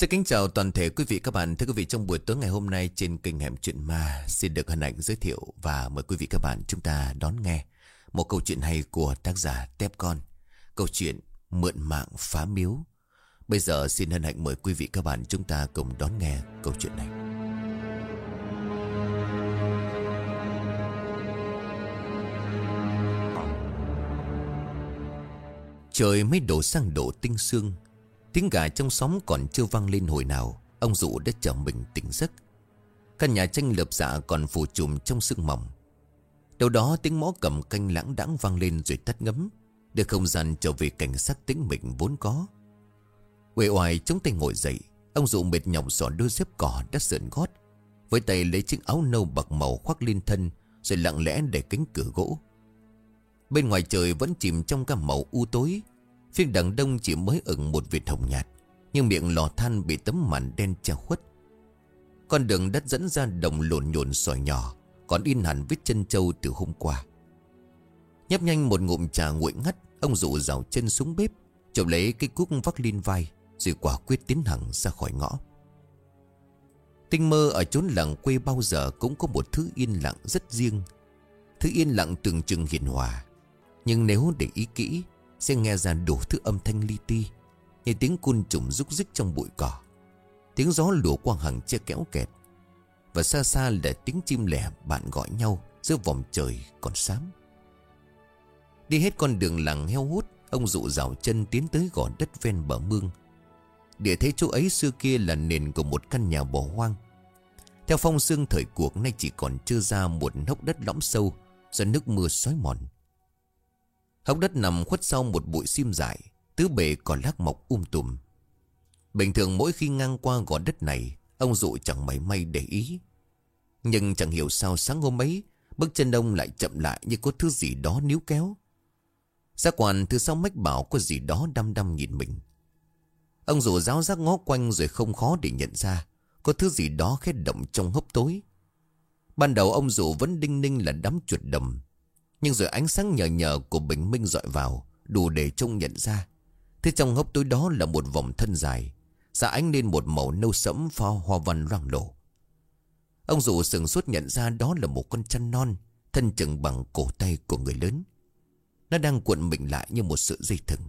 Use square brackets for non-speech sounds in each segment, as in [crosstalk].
Xin kính chào toàn thể quý vị các bạn. Thưa quý vị, trong buổi tối ngày hôm nay trên kênh Hẻm Chuyện Ma xin được hân hạnh giới thiệu và mời quý vị các bạn chúng ta đón nghe một câu chuyện hay của tác giả Tép Con. Câu chuyện Mượn Mạng Phá Miếu. Bây giờ xin hân hạnh mời quý vị các bạn chúng ta cùng đón nghe câu chuyện này. Trời mới đổ sang độ tinh sương Tiếng gà trong xóm còn chưa vang lên hồi nào, Ông dụ đã chờ mình tỉnh giấc. Căn nhà tranh lợp dạ còn phủ trùm trong sương mỏng. Đâu đó tiếng mõ cầm canh lãng đãng vang lên rồi tắt ngấm, Để không gian trở về cảnh sắc tĩnh mịch vốn có. Quệ oài chống tay ngồi dậy, Ông dụ mệt nhọc xỏ đôi dép cỏ đã sườn gót, Với tay lấy chiếc áo nâu bạc màu khoác lên thân, Rồi lặng lẽ để cánh cửa gỗ. Bên ngoài trời vẫn chìm trong cả màu u tối Phía đằng đông chỉ mới ửng một vệt hồng nhạt, Nhưng miệng lò than bị tấm màn đen che khuất. Con đường đất dẫn ra đồng lộn nhộn sỏi nhỏ, Còn in hẳn vết chân trâu từ hôm qua. Nhấp nhanh một ngụm trà nguội ngắt, Ông dụ rào chân xuống bếp Chậu lấy cái cuốc vác lên vai, Rồi quả quyết tiến thẳng ra khỏi ngõ. Tinh mơ ở chốn làng quê bao giờ Cũng có một thứ yên lặng rất riêng. Thứ yên lặng tưởng chừng hiền hòa, Nhưng nếu để ý kỹ sẽ nghe ra đủ thứ âm thanh li ti, Như tiếng côn trùng rúc rích trong bụi cỏ, Tiếng gió lùa qua hàng chia kéo kẹt, Và xa xa là tiếng chim lẻ bạn gọi nhau Giữa vòng trời còn xám. Đi hết con đường làng heo hút, Ông dụ rào chân tiến tới gò đất ven bờ mương. Địa thế chỗ ấy xưa kia là nền của một căn nhà bỏ hoang. Theo phong xương thời cuộc, nay chỉ còn chưa ra một hốc đất lõm sâu Do nước mưa xói mòn. Hốc đất nằm khuất sau một bụi sim dài, Tứ bề còn lác mọc um tùm. Bình thường mỗi khi ngang qua gò đất này, Ông dụ chẳng mảy may để ý. Nhưng chẳng hiểu sao sáng hôm ấy, Bước chân ông lại chậm lại như có thứ gì đó níu kéo. Giác quan thứ sau mách bảo có gì đó đăm đăm nhìn mình. Ông dụ giáo giác ngó quanh rồi không khó để nhận ra Có thứ gì đó khét động trong hốc tối. Ban đầu ông dụ vẫn đinh ninh là đám chuột đầm nhưng rồi ánh sáng nhờ nhờ của bình minh dọi vào, Đủ để trông nhận ra. Thế trong hốc tối đó là một vòng thân dài, Xa ánh lên một màu nâu sẫm pha hoa văn loang lổ. Ông dụ sừng suốt nhận ra đó là một con chăn non, Thân chừng bằng cổ tay của người lớn. Nó đang cuộn mình lại như một sự dây thừng.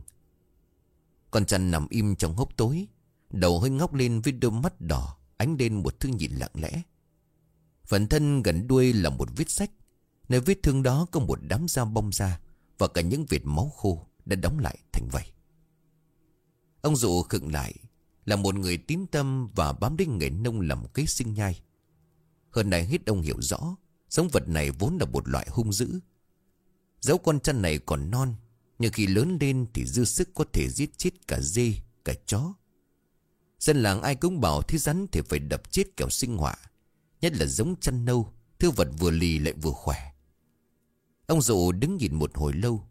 Con chăn nằm im trong hốc tối, Đầu hơi ngóc lên với đôi mắt đỏ, Ánh lên một thứ nhìn lặng lẽ. Phần thân gần đuôi là một vết sách Nơi vết thương đó có một đám da bong ra Và cả những vệt máu khô Đã đóng lại thành vậy Ông dụ khựng lại Là một người tín tâm Và bám đến nghề nông làm kế sinh nhai. Hơn này hết ông hiểu rõ Sống vật này vốn là một loại hung dữ. Dẫu con chăn này còn non, Nhưng khi lớn lên Thì dư sức có thể giết chết cả dê, Cả chó. Dân làng ai cũng bảo Thế rắn thì phải đập chết kẻo sinh họa, Nhất là giống chăn nâu, Thứ vật vừa lì lại vừa khỏe. Ông dụ đứng nhìn một hồi lâu,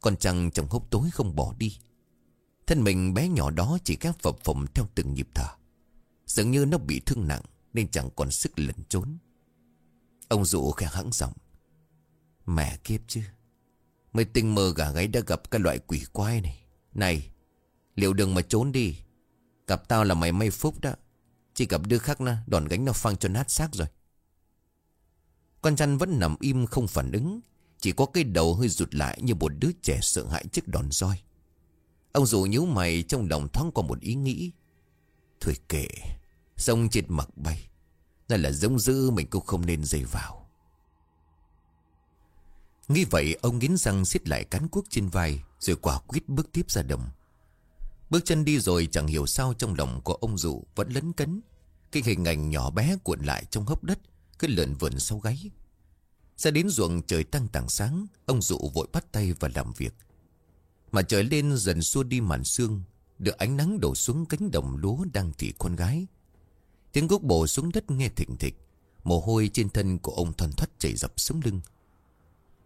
Còn chăng trong hốc tối không bỏ đi. Thân mình bé nhỏ đó chỉ các phập phồng theo từng nhịp thở. Dường như nó bị thương nặng Nên chẳng còn sức lẩn trốn. Ông dụ khẽ hắng giọng, Mẹ kiếp chứ, Mới tình mơ gà gáy đã gặp cái loại quỷ quái này. Này, Liệu đừng mà trốn đi. Gặp tao là mày may phúc đó. Chỉ gặp đứa khác nó, Đòn gánh nó phăng cho nát xác rồi. Con chăn vẫn nằm im không phản ứng chỉ có cái đầu hơi rụt lại như một đứa trẻ sợ hãi trước đòn roi. Ông dù nhíu mày trong lòng thoáng qua một ý nghĩ. Thôi kệ, Sông chết mặc bay. Nên là giống dữ, mình cũng không nên dây vào. Nghĩ vậy, ông nghiến răng xiết lại cán cuốc trên vai, Rồi quả quyết bước tiếp ra đồng. Bước chân đi rồi chẳng hiểu sao trong lòng của ông dụ vẫn lấn cấn. Cái hình ảnh nhỏ bé cuộn lại trong hốc đất Cứ lượn vườn sau gáy ra đến ruộng trời tăng tảng sáng, Ông dụ vội bắt tay và làm việc. Mà trời lên dần xua đi màn sương, Được ánh nắng đổ xuống cánh đồng lúa đang thị con gái. Tiếng gốc bổ xuống đất nghe thịnh thịch, Mồ hôi trên thân của ông thoăn thoắt chảy dập sống lưng.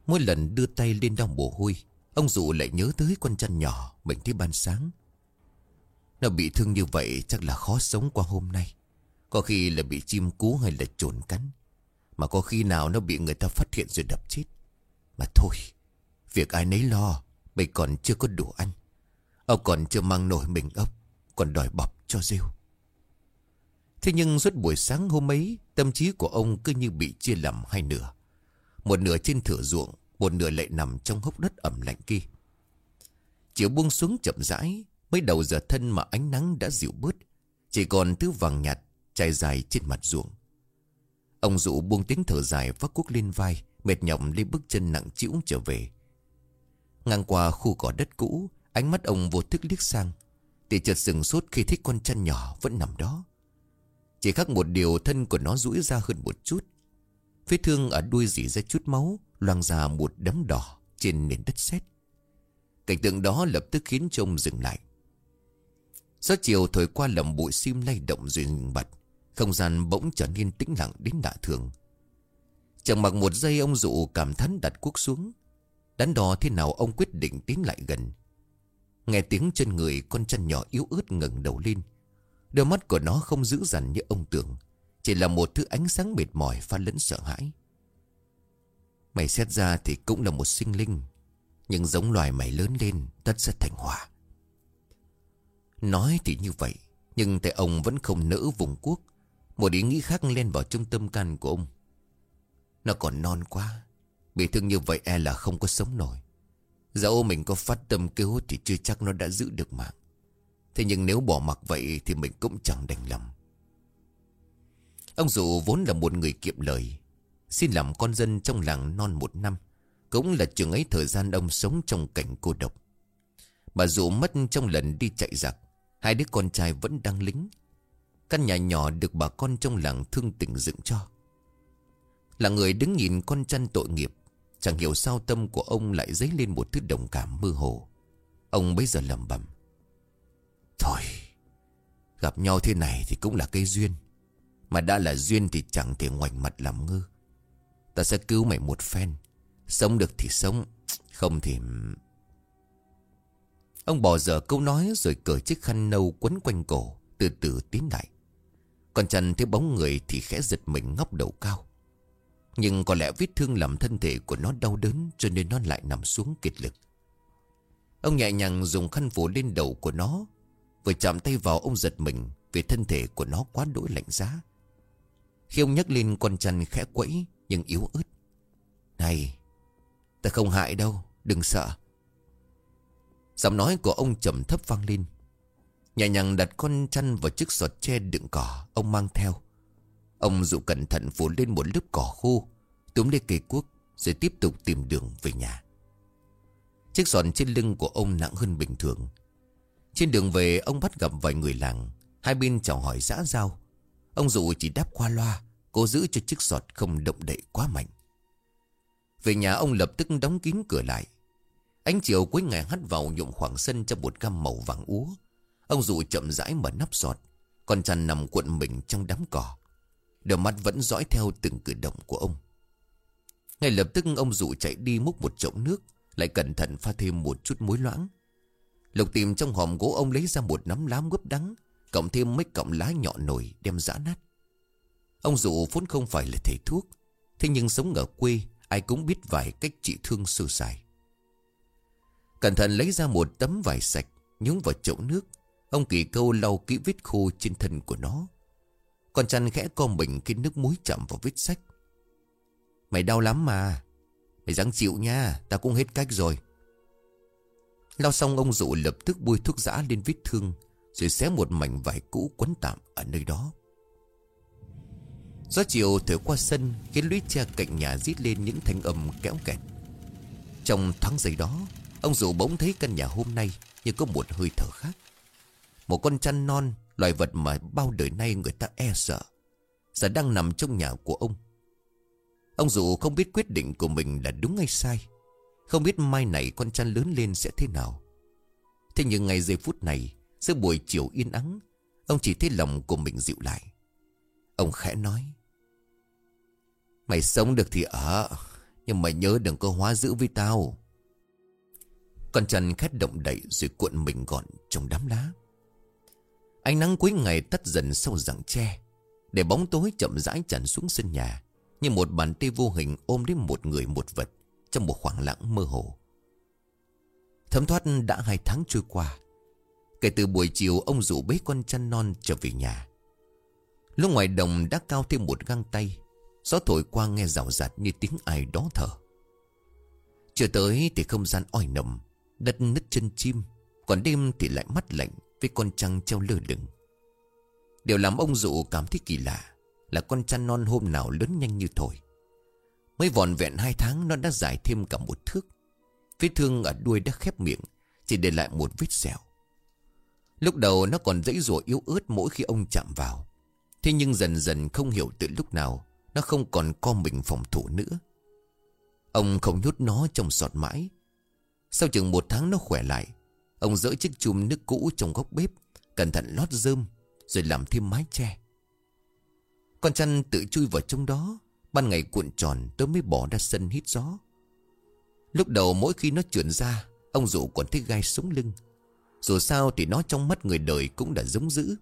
Mỗi lần đưa tay lên đong mồ hôi, Ông dụ lại nhớ tới con chăn nhỏ Mình thấy ban sáng. Nó bị thương như vậy chắc là khó sống qua hôm nay, Có khi là bị chim cú hay là trồn cắn mà có khi nào nó bị người ta phát hiện rồi đập chết. Mà thôi, Việc ai nấy lo, Bây còn chưa có đủ ăn. Ông còn chưa mang nổi mình ốc, Còn đòi bọc cho rêu. Thế nhưng suốt buổi sáng hôm ấy, Tâm trí của ông cứ như bị chia làm hai nửa. Một nửa trên thửa ruộng, Một nửa lại nằm trong hốc đất ẩm lạnh kia. Chiều buông xuống chậm rãi Mấy đầu giờ thân mà ánh nắng đã dịu bớt, Chỉ còn thứ vàng nhạt Trải dài trên mặt ruộng. Ông dụ buông tiếng thở dài vác cuốc lên vai, Mệt nhọc lên bước chân nặng chịu trở về. Ngang qua khu cỏ đất cũ, Ánh mắt ông vô thức liếc sang. Thì chợt sừng sốt khi thấy con chăn nhỏ vẫn nằm đó. Chỉ khác một điều thân của nó rũi ra hơn một chút. Vết thương ở đuôi dỉ ra chút máu, Loang ra một đấm đỏ trên nền đất sét. Cảnh tượng đó lập tức khiến trông dừng lại. Gió chiều thổi qua lầm bụi sim lay động rồi ngừng bật không gian bỗng trở nên tĩnh lặng đến lạ thường. Chẳng mặc một giây ông dụ cảm thán đặt cuốc xuống. Đắn đo thế nào ông quyết định tiến lại gần. Nghe tiếng chân người con chân nhỏ yếu ớt ngẩng đầu lên. Đôi mắt của nó không dữ dằn như ông tưởng. Chỉ là một thứ ánh sáng mệt mỏi pha lẫn sợ hãi. Mày xét ra thì cũng là một sinh linh. Nhưng giống loài mày lớn lên, Tất sẽ thành hòa. Nói thì như vậy, Nhưng tại ông vẫn không nỡ vùng quốc một ý nghĩ khác lên vào trung tâm can của ông. Nó còn non quá. Bị thương như vậy e là không có sống nổi. Dạ Dẫu mình có phát tâm cứu Thì chưa chắc nó đã giữ được mạng. Thế nhưng nếu bỏ mặc vậy Thì mình cũng chẳng đành lòng. Ông Dụ vốn là một người kiệm lời, Xin làm con dân trong làng non một năm, Cũng là trường ấy thời gian ông sống trong cảnh cô độc. Bà Dụ mất trong lần đi chạy giặc, Hai đứa con trai vẫn đang lính. Căn nhà nhỏ được bà con trong làng thương tình dựng cho. Là người đứng nhìn con chăn tội nghiệp, Chẳng hiểu sao tâm của ông lại dấy lên một thứ đồng cảm mơ hồ. Ông bây giờ lầm bầm Thôi, Gặp nhau thế này thì cũng là cây duyên, Mà đã là duyên thì chẳng thể ngoảnh mặt làm ngơ. Ta sẽ cứu mày một phen, Sống được thì sống, Không thì Ông bỏ dở câu nói rồi cởi chiếc khăn nâu quấn quanh cổ, Từ từ tiến lại. Còn chăn thấy bóng người thì khẽ giật mình ngóc đầu cao. Nhưng có lẽ vết thương làm thân thể của nó đau đớn Cho nên nó lại nằm xuống kiệt lực. Ông nhẹ nhàng dùng khăn phủ lên đầu của nó, Vừa chạm tay vào ông giật mình Vì thân thể của nó quá đỗi lạnh giá. Khi ông nhắc lên con chăn khẽ quẫy Nhưng yếu ớt. Này, Ta không hại đâu, Đừng sợ. Giọng nói của ông trầm thấp vang lên. Nhẹ nhàng đặt con chăn vào chiếc sọt tre đựng cỏ Ông mang theo. Ông dụ cẩn thận phủ lên một lớp cỏ khô, Túm lấy cây cuốc, Rồi tiếp tục tìm đường về nhà. Chiếc sọt trên lưng của ông nặng hơn bình thường. Trên đường về, ông bắt gặp vài người làng. Hai bên chào hỏi xã giao. Ông dụ chỉ đáp qua loa, Cố giữ cho chiếc sọt không động đậy quá mạnh. Về nhà, ông lập tức đóng kín cửa lại. Ánh chiều cuối ngày hắt vào nhuộm khoảng sân trong một gam màu vàng úa. Ông dù chậm rãi mở nắp giọt. Con chăn nằm cuộn mình trong đám cỏ. Đôi mắt vẫn dõi theo từng cử động của ông. Ngay lập tức ông dù chạy đi múc một chậu nước. Lại cẩn thận pha thêm một chút muối loãng. Lục tìm trong hòm gỗ ông lấy ra một nắm lá mướp đắng. Cộng thêm mấy cọng lá nhỏ nổi đem giã nát. Ông dù vốn không phải là thầy thuốc. Thế nhưng sống ở quê, ai cũng biết vài cách trị thương sơ sài. Cẩn thận lấy ra một tấm vải sạch, Nhúng vào chậu nước Ông kỳ câu lau kỹ vết khô trên thân của nó. Con chăn khẽ co mình khi nước muối chạm vào vết sách. Mày đau lắm mà. Mày ráng chịu nha Ta cũng hết cách rồi. Lao xong, ông dụ lập tức bôi thuốc giã lên vết thương, Rồi xé một mảnh vải cũ quấn tạm ở nơi đó. Gió chiều thổi qua sân Khiến lũy tre cạnh nhà rít lên những thanh âm kéo kẹt. Trong thoáng giây đó, Ông dụ bỗng thấy căn nhà hôm nay Như có một hơi thở khác. Một con chăn non, Loài vật mà bao đời nay người ta e sợ, Giờ đang nằm trong nhà của ông. Ông dù không biết quyết định của mình là đúng hay sai, Không biết mai này con chăn lớn lên sẽ thế nào. Thế nhưng ngày giây phút này, Giữa buổi chiều yên ắng, Ông chỉ thấy lòng của mình dịu lại. Ông khẽ nói, Mày sống được thì ở, Nhưng mày nhớ đừng có hóa dữ với tao. Con chăn khét động đậy rồi cuộn mình gọn trong đám lá. Ánh nắng cuối ngày tắt dần sau rặng tre. Để bóng tối chậm rãi tràn xuống sân nhà, Như một bàn tay vô hình ôm đến một người một vật Trong một khoảng lặng mơ hồ. Thấm thoát đã hai tháng trôi qua. Kể từ buổi chiều, ông rủ bế con chăn non trở về nhà. Lúc ngoài đồng đã cao thêm một găng tay, Gió thổi qua nghe rào rạt như tiếng ai đó thở. Chưa tới thì không gian oi nồng Đất nứt chân chim, Còn đêm thì lại mắt lạnh với con trăng treo lơ lửng. Điều làm ông dụ cảm thấy kỳ lạ Là con chăn non hôm nào lớn nhanh như thổi. Mới vòn vẹn hai tháng, Nó đã dài thêm cả một thước. Vết thương ở đuôi đã khép miệng, Chỉ để lại một vết sẹo. Lúc đầu nó còn dãy rủa yếu ớt mỗi khi ông chạm vào. Thế nhưng dần dần không hiểu từ lúc nào, Nó không còn co mình phòng thủ nữa. Ông không nhốt nó trong sọt mãi. Sau chừng một tháng nó khỏe lại Ông dỡ chiếc chùm nước cũ trong góc bếp, Cẩn thận lót rơm, Rồi làm thêm mái che. Con chăn tự chui vào trong đó, Ban ngày cuộn tròn tôi mới bỏ ra sân hít gió. Lúc đầu mỗi khi nó trườn ra, Ông dụ còn thấy gai sống lưng. Dù sao thì nó trong mắt người đời cũng đã giống dữ.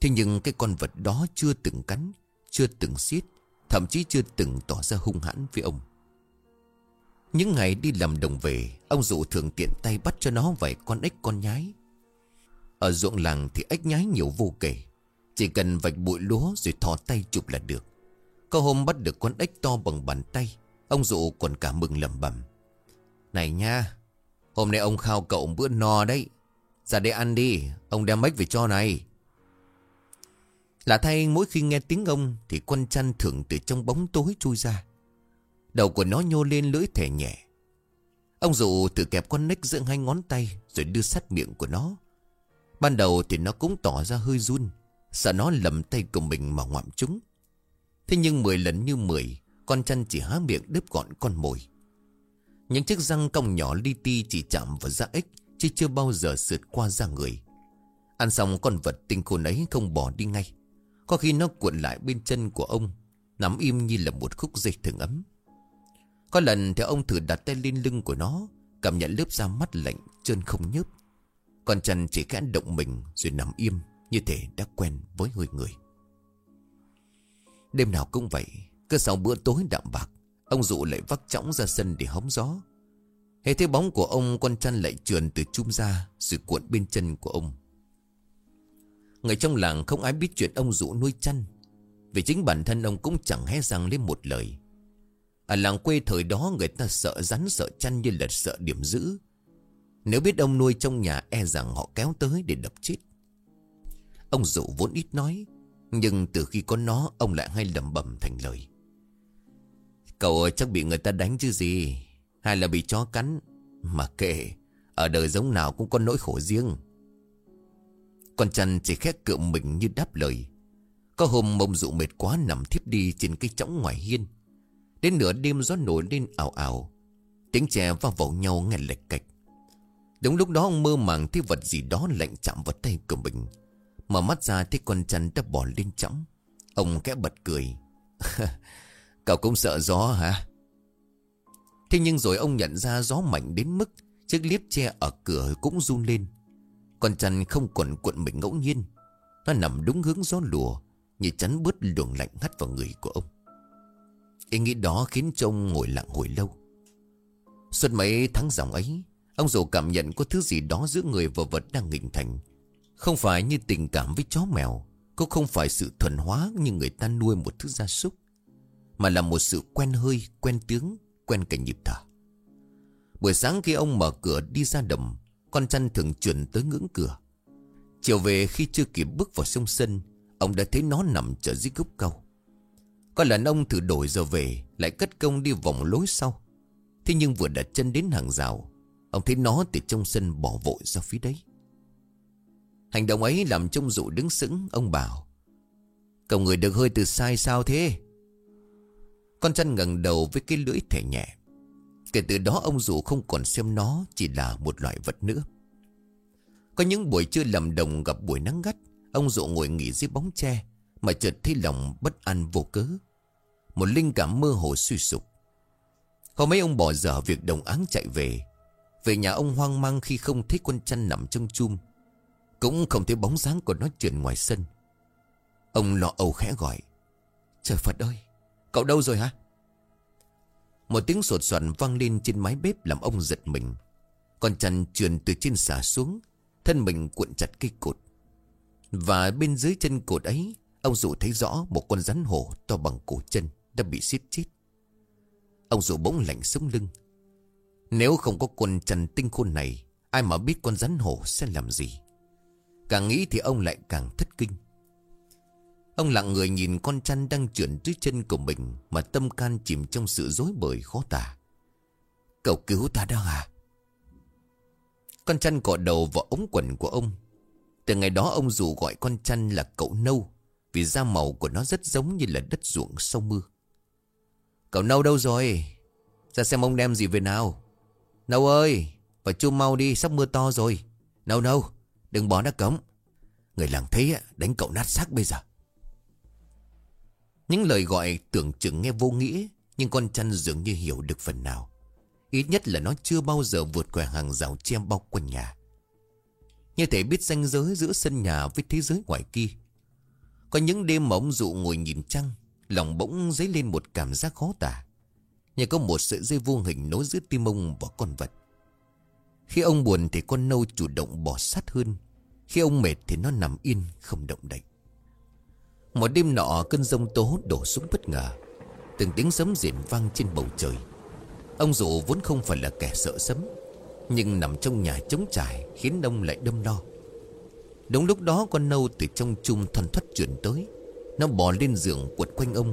Thế nhưng cái con vật đó chưa từng cắn, Chưa từng xiết, Thậm chí chưa từng tỏ ra hung hãn với ông. Những ngày đi làm đồng về, Ông dụ thường tiện tay bắt cho nó vài con ếch con nhái. Ở ruộng làng thì ếch nhái nhiều vô kể. Chỉ cần vạch bụi lúa rồi thò tay chụp là được. Có hôm bắt được con ếch to bằng bàn tay, Ông dụ còn cả mừng lầm bầm Này nha, Hôm nay ông khao cậu bữa no đấy. Ra đây ăn đi, Ông đem ếch về cho này. Lạ thay, mỗi khi nghe tiếng ông Thì con chăn thường từ trong bóng tối chui ra. Đầu của nó nhô lên lưỡi thẻ nhẹ. Ông dụ tự kẹp con nách giữa hai ngón tay Rồi đưa sát miệng của nó. Ban đầu thì nó cũng tỏ ra hơi run, Sợ nó lầm tay của mình mà ngoạm chúng Thế nhưng mười lần như mười, Con chăn chỉ há miệng đứt gọn con mồi. Những chiếc răng cong nhỏ li ti chỉ chạm vào da ếch Chứ chưa bao giờ sượt qua da người. Ăn xong con vật tinh khôn ấy không bỏ đi ngay. Có khi nó cuộn lại bên chân của ông Nắm im như là một khúc dây thường ấm. Có lần thì ông thử đặt tay lên lưng của nó, Cảm nhận lớp da mắt lạnh Chân không nhớp. Còn chăn chỉ khẽ động mình Rồi nằm im, Như thể đã quen với hơi người. Đêm nào cũng vậy, Cứ sau bữa tối đạm bạc, Ông dụ lại vắt chõng ra sân để hóng gió. Hệ thấy bóng của ông Con chăn lại trườn từ chum ra Rồi cuộn bên chân của ông. Người trong làng không ai biết chuyện ông dụ nuôi chăn, Vì chính bản thân ông cũng chẳng hé răng lên một lời. Ở làng quê thời đó người ta sợ rắn sợ chăn như lật sợ điểm dữ. Nếu biết ông nuôi trong nhà e rằng họ kéo tới để đập chết. Ông dụ vốn ít nói, Nhưng từ khi có nó, ông lại hay lầm bầm thành lời. Cậu chắc bị người ta đánh chứ gì? Hay là bị chó cắn? Mà kệ, Ở đời giống nào cũng có nỗi khổ riêng. Con chăn chỉ khét cựa mình như đáp lời. Có hôm mông dụ mệt quá nằm thiếp đi trên cây chõng ngoài hiên. Đến nửa đêm gió nổi lên ảo ảo. Tiếng chè vào vào nhau nghe lệch cạch. Đúng lúc đó, ông mơ màng thấy vật gì đó lạnh chạm vào tay của mình. Mở mắt ra thấy con chăn đã bỏ lên chõng Ông kẽ bật cười. cười [laughs] Cậu cũng sợ gió hả? Thế nhưng rồi ông nhận ra gió mạnh đến mức Chiếc liếp tre ở cửa cũng run lên. Con chăn không còn cuộn mình ngẫu nhiên. Nó nằm đúng hướng gió lùa, Như chắn bớt luồng lạnh hắt vào người của ông. Ý nghĩ đó khiến cho ông ngồi lặng hồi lâu. Suốt mấy tháng dòng ấy Ông dù cảm nhận có thứ gì đó giữa người và vật đang nghịch thành. Không phải như tình cảm với chó mèo Cũng không phải sự thuần hóa như người ta nuôi một thứ gia súc Mà là một sự quen hơi, quen tiếng, quen cả nhịp thở. Buổi sáng khi ông mở cửa đi ra đầm con chăn thường chuyển tới ngưỡng cửa. Chiều về khi chưa kịp bước vào sông sân Ông đã thấy nó nằm chờ dưới gốc câu có lần ông thử đổi giờ về, Lại cất công đi vòng lối sau. Thế nhưng vừa đặt chân đến hàng rào, Ông thấy nó từ trong sân bỏ vội ra phía đấy. Hành động ấy làm trông dụ đứng sững, Ông bảo, Cậu người được hơi từ sai sao thế? Con chăn ngẩng đầu với cái lưỡi thẻ nhẹ. Kể từ đó ông dụ không còn xem nó, Chỉ là một loại vật nữa. Có những buổi trưa lầm đồng gặp buổi nắng gắt, Ông dụ ngồi nghỉ dưới bóng tre, Mà chợt thấy lòng bất an vô cớ. Một linh cảm mơ hồ suy sụp. Hôm mấy ông bỏ dở việc đồng áng chạy về. Về nhà ông hoang mang khi không thấy con chăn nằm trong chum. Cũng không thấy bóng dáng của nó chuyển ngoài sân. Ông lọ âu khẽ gọi Trời Phật ơi Cậu đâu rồi hả? Một tiếng sột soạn vang lên trên mái bếp làm ông giật mình. Con chăn trườn từ trên xả xuống, thân mình cuộn chặt cây cột. Và bên dưới chân cột ấy, Ông dụ thấy rõ một con rắn hổ to bằng cổ chân. Đã bị xiết chết. Ông dụ bỗng lạnh sống lưng. Nếu không có con trần tinh khôn này, Ai mà biết con rắn hổ sẽ làm gì? Càng nghĩ thì ông lại càng thất kinh. Ông lặng người nhìn con chăn đang chuyển dưới chân của mình Mà tâm can chìm trong sự rối bời khó tả. Cậu cứu ta đó à Con chăn cọ đầu vào ống quần của ông. Từ ngày đó ông dù gọi con chăn là cậu nâu Vì da màu của nó rất giống như là đất ruộng sau mưa. Cậu nâu đâu rồi? Ra xem ông đem gì về nào. Nâu ơi Vào chu mau đi, sắp mưa to rồi. Nâu nâu, Đừng bỏ nó cống. Người làng thấy đánh cậu nát xác bây giờ. Những lời gọi tưởng chừng nghe vô nghĩa, Nhưng con chăn dường như hiểu được phần nào. Ít nhất là nó chưa bao giờ vượt qua hàng rào che bao quanh nhà. Như thể biết ranh giới giữa sân nhà với thế giới ngoài kia. Có những đêm mà ông dụ ngồi nhìn trăng Lòng bỗng dấy lên một cảm giác khó tả. Như có một sợi dây vô hình nối giữa tim ông và con vật. Khi ông buồn thì con nâu chủ động bỏ sát hơn. Khi ông mệt thì nó nằm yên, không động đậy. Một đêm nọ, cơn rông tố đổ xuống bất ngờ. Từng tiếng sấm rền vang trên bầu trời. Ông dụ vốn không phải là kẻ sợ sấm, Nhưng nằm trong nhà trống trải Khiến ông lại đâm lo. Đúng lúc đó, con nâu từ trong chum thoăn thoắt chuyển tới. Nó bò lên giường quật quanh ông.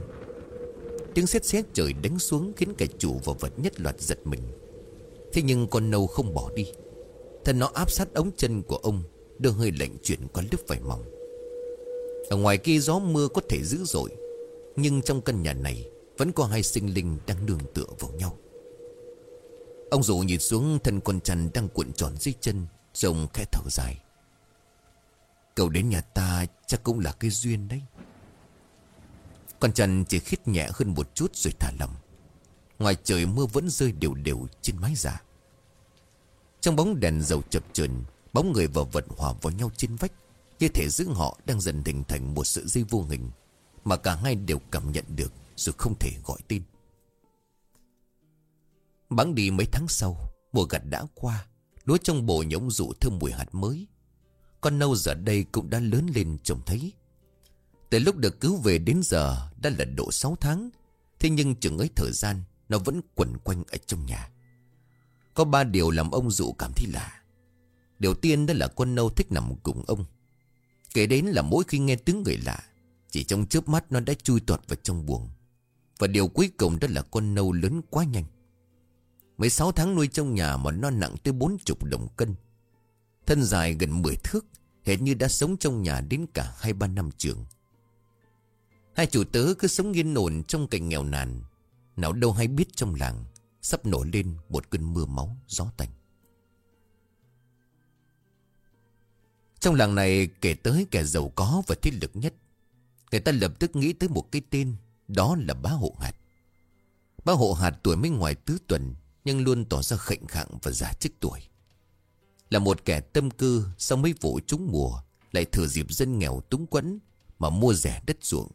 Tiếng xét xét trời đánh xuống Khiến cả chủ và vật nhất loạt giật mình. Thế nhưng con nâu không bỏ đi. Thân nó áp sát ống chân của ông, Đưa hơi lạnh chuyển qua lớp vải mỏng. Ở ngoài kia gió mưa có thể dữ dội, Nhưng trong căn nhà này Vẫn có hai sinh linh đang đường tựa vào nhau. Ông rủ nhìn xuống, thân con chăn đang cuộn tròn dưới chân Rồi khẽ thở dài. Cậu đến nhà ta chắc cũng là cái duyên đấy. Con chân chỉ khít nhẹ hơn một chút rồi thả lỏng. Ngoài trời mưa vẫn rơi đều đều trên mái giả. Trong bóng đèn dầu chập chờn, Bóng người và vật hòa vào nhau trên vách, Như thể giữa họ đang dần hình thành một sự dây vô hình Mà cả hai đều cảm nhận được Rồi không thể gọi tin Bắn đi mấy tháng sau, Mùa gặt đã qua, Lúa trong bộ nhỗng rụ thơm mùi hạt mới. Con nâu giờ đây cũng đã lớn lên trông thấy. Từ lúc được cứu về đến giờ Đã là độ 6 tháng. Thế nhưng chừng ấy thời gian Nó vẫn quẩn quanh ở trong nhà. Có ba điều làm ông dụ cảm thấy lạ. Điều tiên đó là con nâu thích nằm cùng ông. Kể đến là mỗi khi nghe tiếng người lạ Chỉ trong chớp mắt nó đã chui tọt vào trong buồng. Và điều cuối cùng đó là con nâu lớn quá nhanh. 16 tháng nuôi trong nhà mà nó nặng tới 40 đồng cân. Thân dài gần 10 thước, hệt như đã sống trong nhà đến cả 2-3 năm trường. Hai chủ tớ cứ sống yên ổn trong cảnh nghèo nàn. Nào đâu hay biết trong làng, sắp nổi lên một cơn mưa máu, gió tanh Trong làng này kể tới kẻ giàu có và thiết lực nhất. Người ta lập tức nghĩ tới một cái tên, đó là bá hộ hạt. Bá hộ hạt tuổi mới ngoài tứ tuần, nhưng luôn tỏ ra khệnh khạng và già chức tuổi Là một kẻ tâm cư Sau mấy vụ trúng mùa Lại thừa dịp dân nghèo túng quẫn Mà mua rẻ đất ruộng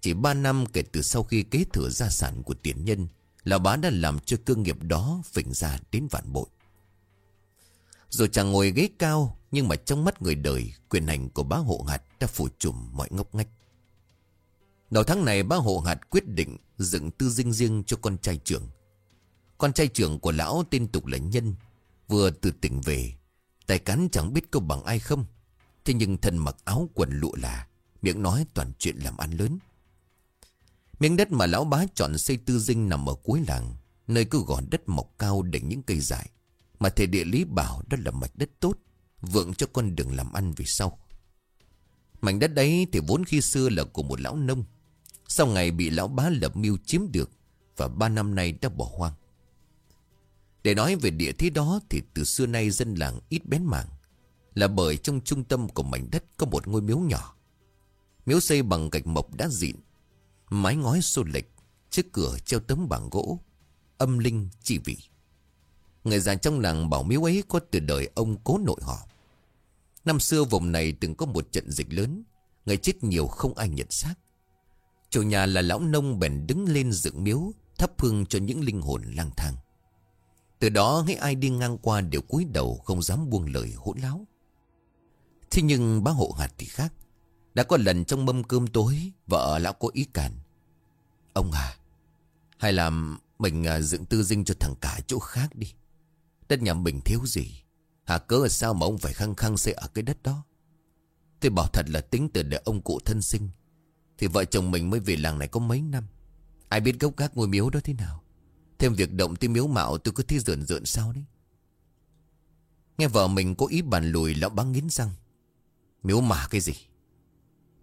chỉ ba năm kể từ sau khi kế thừa gia sản của tiền nhân Là bá đã làm cho cơ nghiệp đó Phình ra đến vạn bội. Rồi chẳng ngồi ghế cao, Nhưng mà trong mắt người đời, Quyền hành của bá hộ hạt đã phủ trùm mọi ngóc ngách. Đầu tháng này, bá hộ hạt quyết định Dựng tư dinh riêng cho con trai trưởng. Con trai trưởng của lão tên tục là Nhân, Vừa từ tỉnh về, Tài cán chẳng biết có bằng ai không. Thế nhưng thân mặc áo quần lụa là, Miệng nói toàn chuyện làm ăn lớn. Miếng đất mà lão bá chọn xây tư dinh nằm ở cuối làng, Nơi cứ gòn đất mọc cao đỉnh những cây dại Mà thầy địa lý bảo đó là mạch đất tốt, Vượng cho con đường làm ăn về sau Mảnh đất đấy thì vốn khi xưa là của một lão nông Sau ngày bị lão bá lập mưu chiếm được Và ba năm nay đã bỏ hoang để nói về địa thế đó thì từ xưa nay dân làng ít bén mảng. Là bởi trong trung tâm của mảnh đất có một ngôi miếu nhỏ. Miếu xây bằng gạch mộc đá dịn. Mái ngói xô lệch. Trước cửa treo tấm bảng gỗ. Âm linh chỉ vị. Người già trong làng bảo miếu ấy có từ đời ông cố nội họ. Năm xưa vùng này từng có một trận dịch lớn. Người chết nhiều không ai nhận xác. Chủ nhà là lão nông bèn đứng lên dựng miếu, thắp hương cho những linh hồn lang thang. Từ đó hãy ai đi ngang qua đều cúi đầu không dám buông lời hỗn láo. Thế nhưng bác hộ hạt thì khác. Đã có lần trong mâm cơm tối, Vợ lão có ý cản Ông à Hay là mình à, dựng tư dinh cho thằng cả chỗ khác đi. Đất nhà mình thiếu gì? Hà cớ sao mà ông phải khăng khăng xây ở cái đất đó? Tôi bảo thật là tính từ để ông cụ thân sinh, Thì vợ chồng mình mới về làng này có mấy năm. Ai biết gốc gác ngôi miếu đó thế nào? Thêm việc động tới miếu mạo tôi cứ thi rượn rượn sao đấy. Nghe vợ mình có ý bàn lùi, lão băng nghiến răng. Miếu mà cái gì?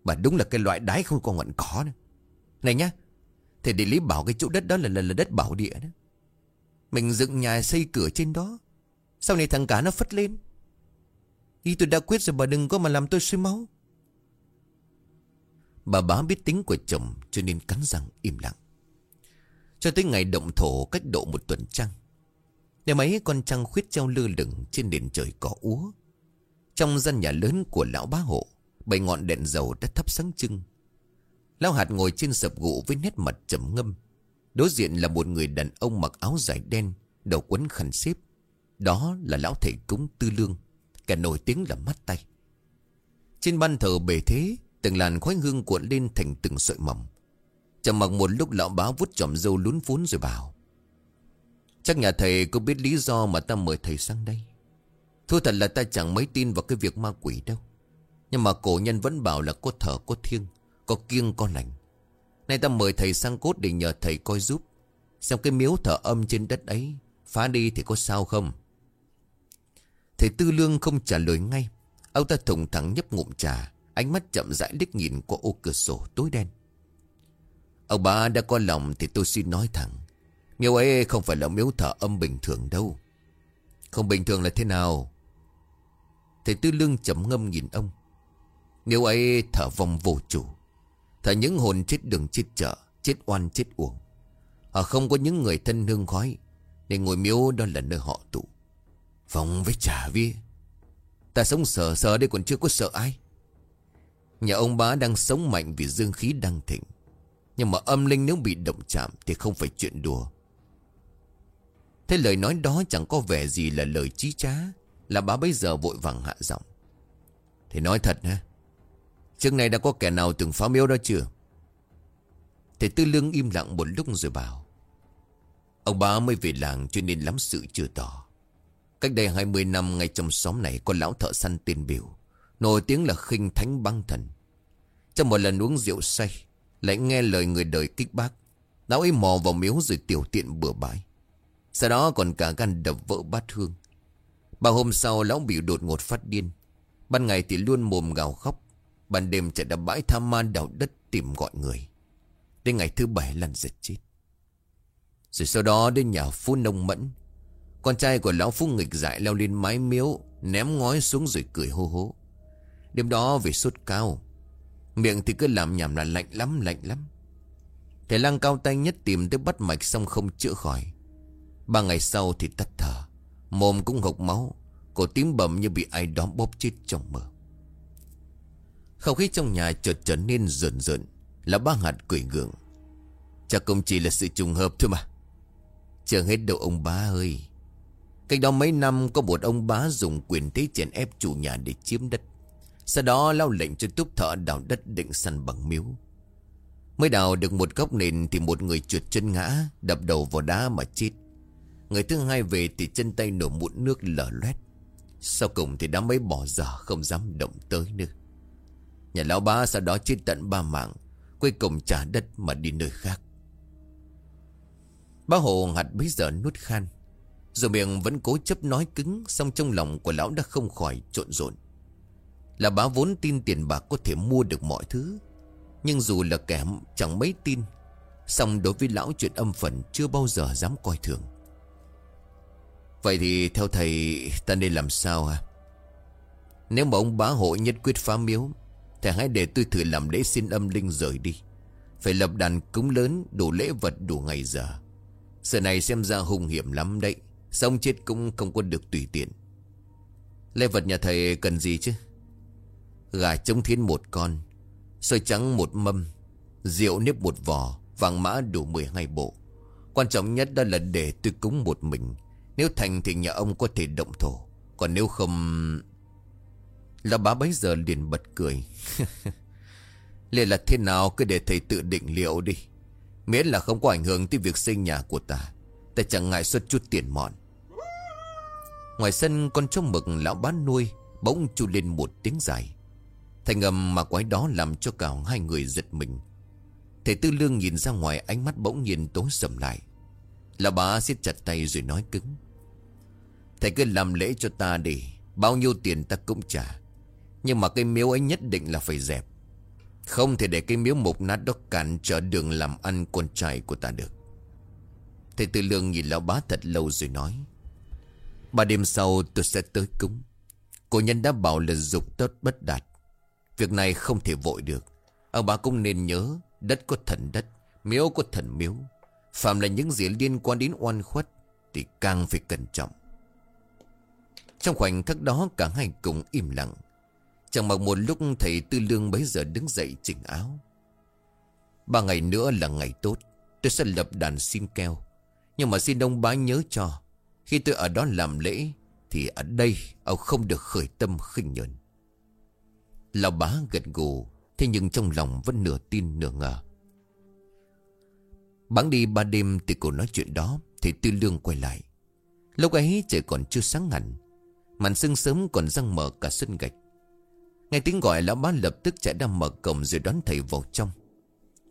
Bà đúng là cái loại đái không có ngọn cỏ nữa. Này nhá thì địa lý bảo cái chỗ đất đó là, là, là đất bảo địa đó. Mình dựng nhà xây cửa trên đó. Sau này thằng cả nó phất lên. Ý tôi đã quyết rồi bà đừng có mà làm tôi suy máu. Bà bá biết tính của chồng Cho nên cắn răng im lặng. Cho tới ngày động thổ cách độ một tuần trăng để mấy con trăng khuyết treo lơ lửng Trên nền trời cỏ úa. Trong gian nhà lớn của lão bá hộ Bảy ngọn đèn dầu đã thắp sáng trưng. Lão hạt ngồi trên sập gỗ Với nét mặt trầm ngâm. Đối diện là một người đàn ông mặc áo dài đen, Đầu quấn khăn xếp. Đó là lão thầy cúng tư lương. Kẻ nổi tiếng là mắt tay. Trên ban thờ bề thế, Từng làn khói hương cuộn lên thành từng sợi mỏng. Chẳng mặc một lúc, lão bá vút tròm dâu lún phún rồi bảo, Chắc nhà thầy có biết lý do mà ta mời thầy sang đây? Thôi thật là ta chẳng mấy tin vào cái việc ma quỷ đâu. Nhưng mà cổ nhân vẫn bảo là có thở có thiêng. Có kiêng có lành. Nay ta mời thầy sang cốt để nhờ thầy coi giúp. Xem cái miếu thở âm trên đất ấy, Phá đi thì có sao không? Thầy Tư Lương không trả lời ngay. Ông ta thùng thẳng nhấp ngụm trà, Ánh mắt chậm rãi liếc nhìn qua ô cửa sổ tối đen. Ông bà đã có lòng thì tôi xin nói thẳng. Miếu ấy không phải là miếu thờ âm bình thường đâu. Không bình thường là thế nào? Thầy Tư Lương chấm ngâm nhìn ông. Miếu ấy thở vòng vô chủ. Thả những hồn chết đường chết chợ, Chết oan, chết uổng. Họ không có những người thân hương khói, Nên ngồi miếu đó là nơi họ tụ. Vòng với trả vi Ta sống sợ sợ đây còn chưa có sợ ai. Nhà ông bá đang sống mạnh vì dương khí đang thịnh. Nhưng mà âm linh nếu bị động chạm Thì không phải chuyện đùa. Thế lời nói đó chẳng có vẻ gì là lời trí trá, Là bá bây giờ vội vàng hạ giọng. Thì nói thật ha Trước này đã có kẻ nào từng phá miếu đó chưa? Thầy Tư Lương im lặng một lúc rồi bảo, Ông bá mới về làng cho nên lắm sự chưa tỏ. Cách đây 20 năm, ngay trong xóm này có lão thợ săn tên biểu, Nổi tiếng là khinh thánh băng thần. Trong một lần uống rượu say, Lại nghe lời người đời kích bác, Lão ấy mò vào miếu rồi tiểu tiện bừa bãi. Sau đó còn cả gan đập vỡ bát hương. Ba hôm sau, lão biểu đột ngột phát điên. Ban ngày thì luôn mồm gào khóc Ban đêm chạy đập bãi tham man đào đất tìm gọi người. Đến ngày thứ bảy lần giật chết. Rồi sau đó đến nhà Phú Nông Mẫn, Con trai của lão Phú nghịch dại leo lên mái miếu, Ném ngói xuống rồi cười hô hố. Đêm đó về sốt cao, Miệng thì cứ làm nhảm là lạnh lắm lạnh lắm. Thầy lang cao tay nhất tìm tới bắt mạch xong không chữa khỏi. Ba ngày sau thì tắt thở, Mồm cũng hộc máu, Cổ tím bầm như bị ai đó bóp chết trong mơ. Không khí trong nhà chợt trở nên rợn rợn, Là ba hạt quỷ gượng Chắc cũng chỉ là sự trùng hợp thôi mà. Chờ hết đâu ông bá ơi. Cách đó mấy năm, có một ông bá dùng quyền thế chèn ép chủ nhà để chiếm đất. Sau đó lao lệnh cho túc thợ đào đất định săn bằng miếu. Mới đào được một góc nền thì một người trượt chân ngã, Đập đầu vào đá mà chết. Người thứ hai về thì chân tay nổ mụn nước lở loét. Sau cùng thì đám ấy bỏ dở, không dám động tới nữa. Nhà lão ba sau đó chết tận ba mạng, Cuối cùng trả đất mà đi nơi khác. Bá hồ hạt bấy giờ nuốt khan Dù miệng vẫn cố chấp nói cứng Xong trong lòng của lão đã không khỏi trộn rộn. Là bá vốn tin tiền bạc có thể mua được mọi thứ, Nhưng dù là kẻ chẳng mấy tin Xong đối với lão chuyện âm phần chưa bao giờ dám coi thường. Vậy thì theo thầy, ta nên làm sao hả? Nếu mà ông bá hộ nhất quyết phá miếu Thầy hãy để tôi thử làm lễ xin âm linh rời đi. Phải lập đàn cúng lớn, Đủ lễ vật đủ ngày giờ. Sự này xem ra hung hiểm lắm đấy. Xong chết cũng không có được tùy tiện. Lễ vật nhà thầy cần gì chứ? Gà trống thiên một con Xôi trắng một mâm, Rượu nếp một vò, Vàng mã đủ 12 bộ. Quan trọng nhất đó là để tôi cúng một mình. Nếu thành thì nhà ông có thể động thổ. Còn nếu không lão bá bấy giờ liền bật cười. [laughs] Liền là thế nào cứ để thầy tự định liệu đi. Miễn là không có ảnh hưởng tới việc xây nhà của ta Ta chẳng ngại xuất chút tiền mọn. Ngoài sân, con chó mực lão bá nuôi Bỗng chu lên một tiếng dài. Thành âm mà quái đó làm cho cả hai người giật mình. Thầy Tư Lương nhìn ra ngoài, ánh mắt bỗng nhiên tối sầm lại. Lão bá siết chặt tay rồi nói cứng. Thầy cứ làm lễ cho ta đi, Bao nhiêu tiền ta cũng trả. Nhưng mà cái miếu ấy nhất định là phải dẹp. Không thể để cái miếu mục nát đó cản trở đường làm ăn con trai của ta được. Thầy Tư Lương nhìn lão bá thật lâu rồi nói, Ba đêm sau tôi sẽ tới cúng. Cô nhân đã bảo là dục tốt bất đạt. Việc này không thể vội được. Ông bà cũng nên nhớ, Đất có thần đất, Miếu có thần miếu. Phạm là những gì liên quan đến oan khuất Thì càng phải cẩn trọng. Trong khoảnh khắc đó, Cả hai cùng im lặng. Chẳng mặc một lúc thầy Tư Lương bấy giờ đứng dậy chỉnh áo. Ba ngày nữa là ngày tốt, Tôi sẽ lập đàn xin keo. Nhưng mà xin ông bá nhớ cho, Khi tôi ở đó làm lễ, Thì ở đây ông không được khởi tâm khinh nhẫn Lão bá gật gù, Thế nhưng trong lòng vẫn nửa tin nửa ngờ. Bắn đi ba đêm từ cô nói chuyện đó Thì tư lương quay lại. Lúc ấy trời còn chưa sáng hẳn Màn sương sớm còn răng mở cả sân gạch. Nghe tiếng gọi, lão bá lập tức chạy ra mở cổng rồi đón thầy vào trong.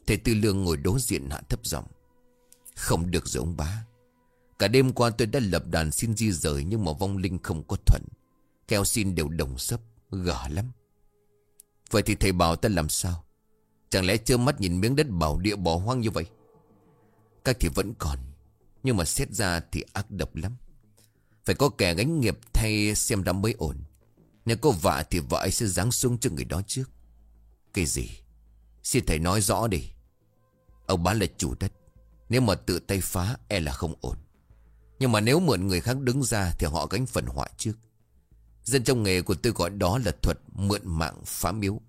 Thầy tư lương ngồi đối diện hạ thấp giọng. Không được rồi ông bá. Cả đêm qua tôi đã lập đàn xin di rời Nhưng mà vong linh không có thuận. Keo xin đều đồng sấp, Gở lắm. Vậy thì thầy bảo ta làm sao? Chẳng lẽ trơ mắt nhìn miếng đất bảo địa bỏ hoang như vậy? Các thì vẫn còn, Nhưng mà xét ra thì ác độc lắm. Phải có kẻ gánh nghiệp thay xem ra mới ổn. Nếu có vạ thì vợ ấy sẽ giáng xuống cho người đó trước Cái gì Xin thầy nói rõ đi Ông bán là chủ đất Nếu mà tự tay phá e là không ổn Nhưng mà nếu mượn người khác đứng ra Thì họ gánh phần họa trước Dân trong nghề của tôi gọi đó là thuật mượn mạng phá miếu.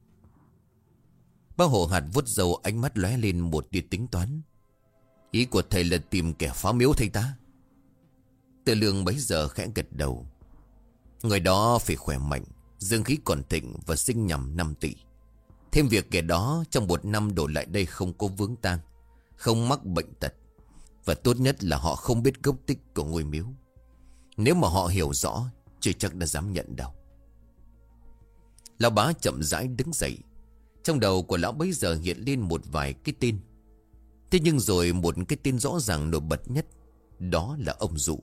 Bác hộ hạt vuốt dầu ánh mắt lóe lên một tia tính toán. Ý của thầy là tìm kẻ phá miếu thầy ta. Tự lương bấy giờ khẽ gật đầu. Người đó phải khỏe mạnh, dương khí còn thịnh và sinh nhầm năm tỷ. Thêm việc kẻ đó trong một năm đổ lại đây không có vướng tang, không mắc bệnh tật. Và tốt nhất là họ không biết gốc tích của ngôi miếu. Nếu mà họ hiểu rõ chưa chắc đã dám nhận đâu Lão bá chậm rãi đứng dậy Trong đầu của lão bấy giờ hiện lên một vài cái tên Thế nhưng rồi một cái tên rõ ràng nổi bật nhất Đó là ông Dụ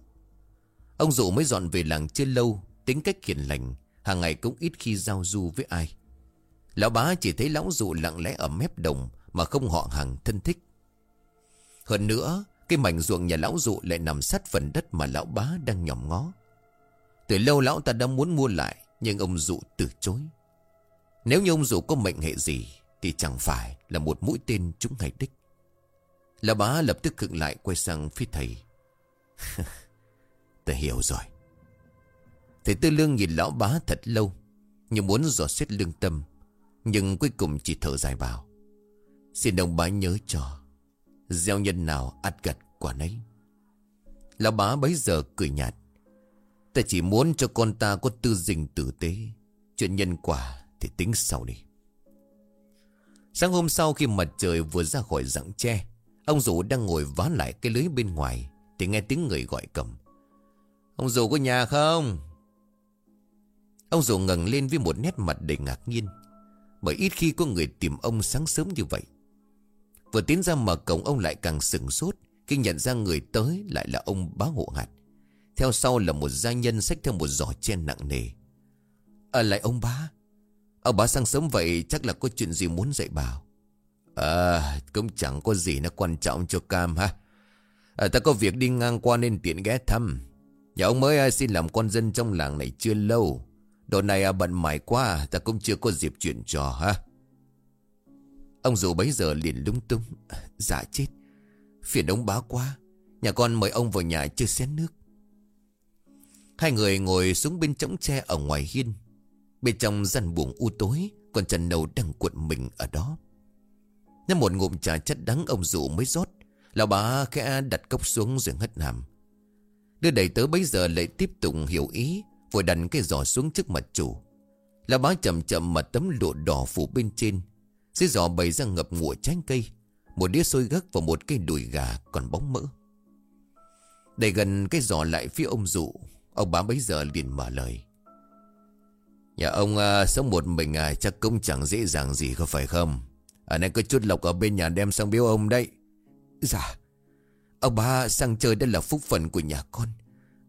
Ông Dụ mới dọn về làng chưa lâu Tính cách hiền lành, hàng ngày cũng ít khi giao du với ai. Lão bá chỉ thấy lão Dụ lặng lẽ ở mép đồng Mà không họ hàng thân thích. Hơn nữa, Cái mảnh ruộng nhà lão Dụ lại nằm sát phần đất mà lão bá đang nhòm ngó. Từ lâu lão ta đã muốn mua lại, Nhưng ông dụ từ chối. Nếu như ông dụ có mệnh hệ gì, Thì chẳng phải là một mũi tên trúng ngay đích. Lão bá lập tức khựng lại, Quay sang phía thầy. [laughs] Ta hiểu rồi. Thầy tư lương nhìn lão bá thật lâu, Như muốn dò xét lương tâm, Nhưng cuối cùng chỉ thở dài vào Xin ông bá nhớ cho, Gieo nhân nào ắt gặt quả nấy. Lão bá bấy giờ cười nhạt, Ta chỉ muốn cho con ta có tư dình tử tế, Chuyện nhân quả thì tính sau đi. Sáng hôm sau khi mặt trời vừa ra khỏi rặng tre, Ông rủ đang ngồi vá lại cái lưới bên ngoài Thì nghe tiếng người gọi cầm. Ông rủ có nhà không? Ông Dũ ngẩng lên với một nét mặt đầy ngạc nhiên. Bởi ít khi có người tìm ông sáng sớm như vậy. Vừa tiến ra mở cổng ông lại càng sừng sốt Khi nhận ra người tới lại là ông bá hộ hạt. Theo sau là một gia nhân xách theo một giỏ chen nặng nề. À lại ông bá. Ông bá sáng sớm vậy chắc là có chuyện gì muốn dạy bảo. À cũng chẳng có gì nó quan trọng cho Cam ha. À, Ta có việc đi ngang qua nên tiện ghé thăm. Nhà ông mới xin làm con dân trong làng này chưa lâu. Độ này à, bận mải quá à, Ta cũng chưa có dịp chuyển trò ha. Ông dù bấy giờ liền lung tung Dạ chết Phiền ông bá quá. Nhà con mời ông vào nhà chưa xén nước. Hai người ngồi xuống bên trống tre ở ngoài hiên. Bên trong gian buồng u tối Còn Trần đầu đang cuộn mình ở đó. Nhắm một ngụm trà chất đắng ông dụ mới rót Lão bà khẽ đặt cốc xuống rồi hất hàm Đưa đầy tớ bấy giờ lại tiếp tục hiểu ý vừa đặt cái giỏ xuống trước mặt chủ. Lão bá chậm chậm mà tấm lụa đỏ phủ bên trên. Dưới giỏ bày ra ngập ngụa trái cây. Một đĩa xôi gấc và một cây đùi gà còn bóng mỡ. Đầy gần cái giỏ lại phía ông dụ Ông bá bấy giờ liền mở lời. Nhà ông à, sống một mình à, chắc cũng chẳng dễ dàng gì có phải không? À, ở đây có chút lộc ở bên nhà đem sang biếu ông đấy. Dạ. Ông ba sang chơi đây là phúc phận của nhà con.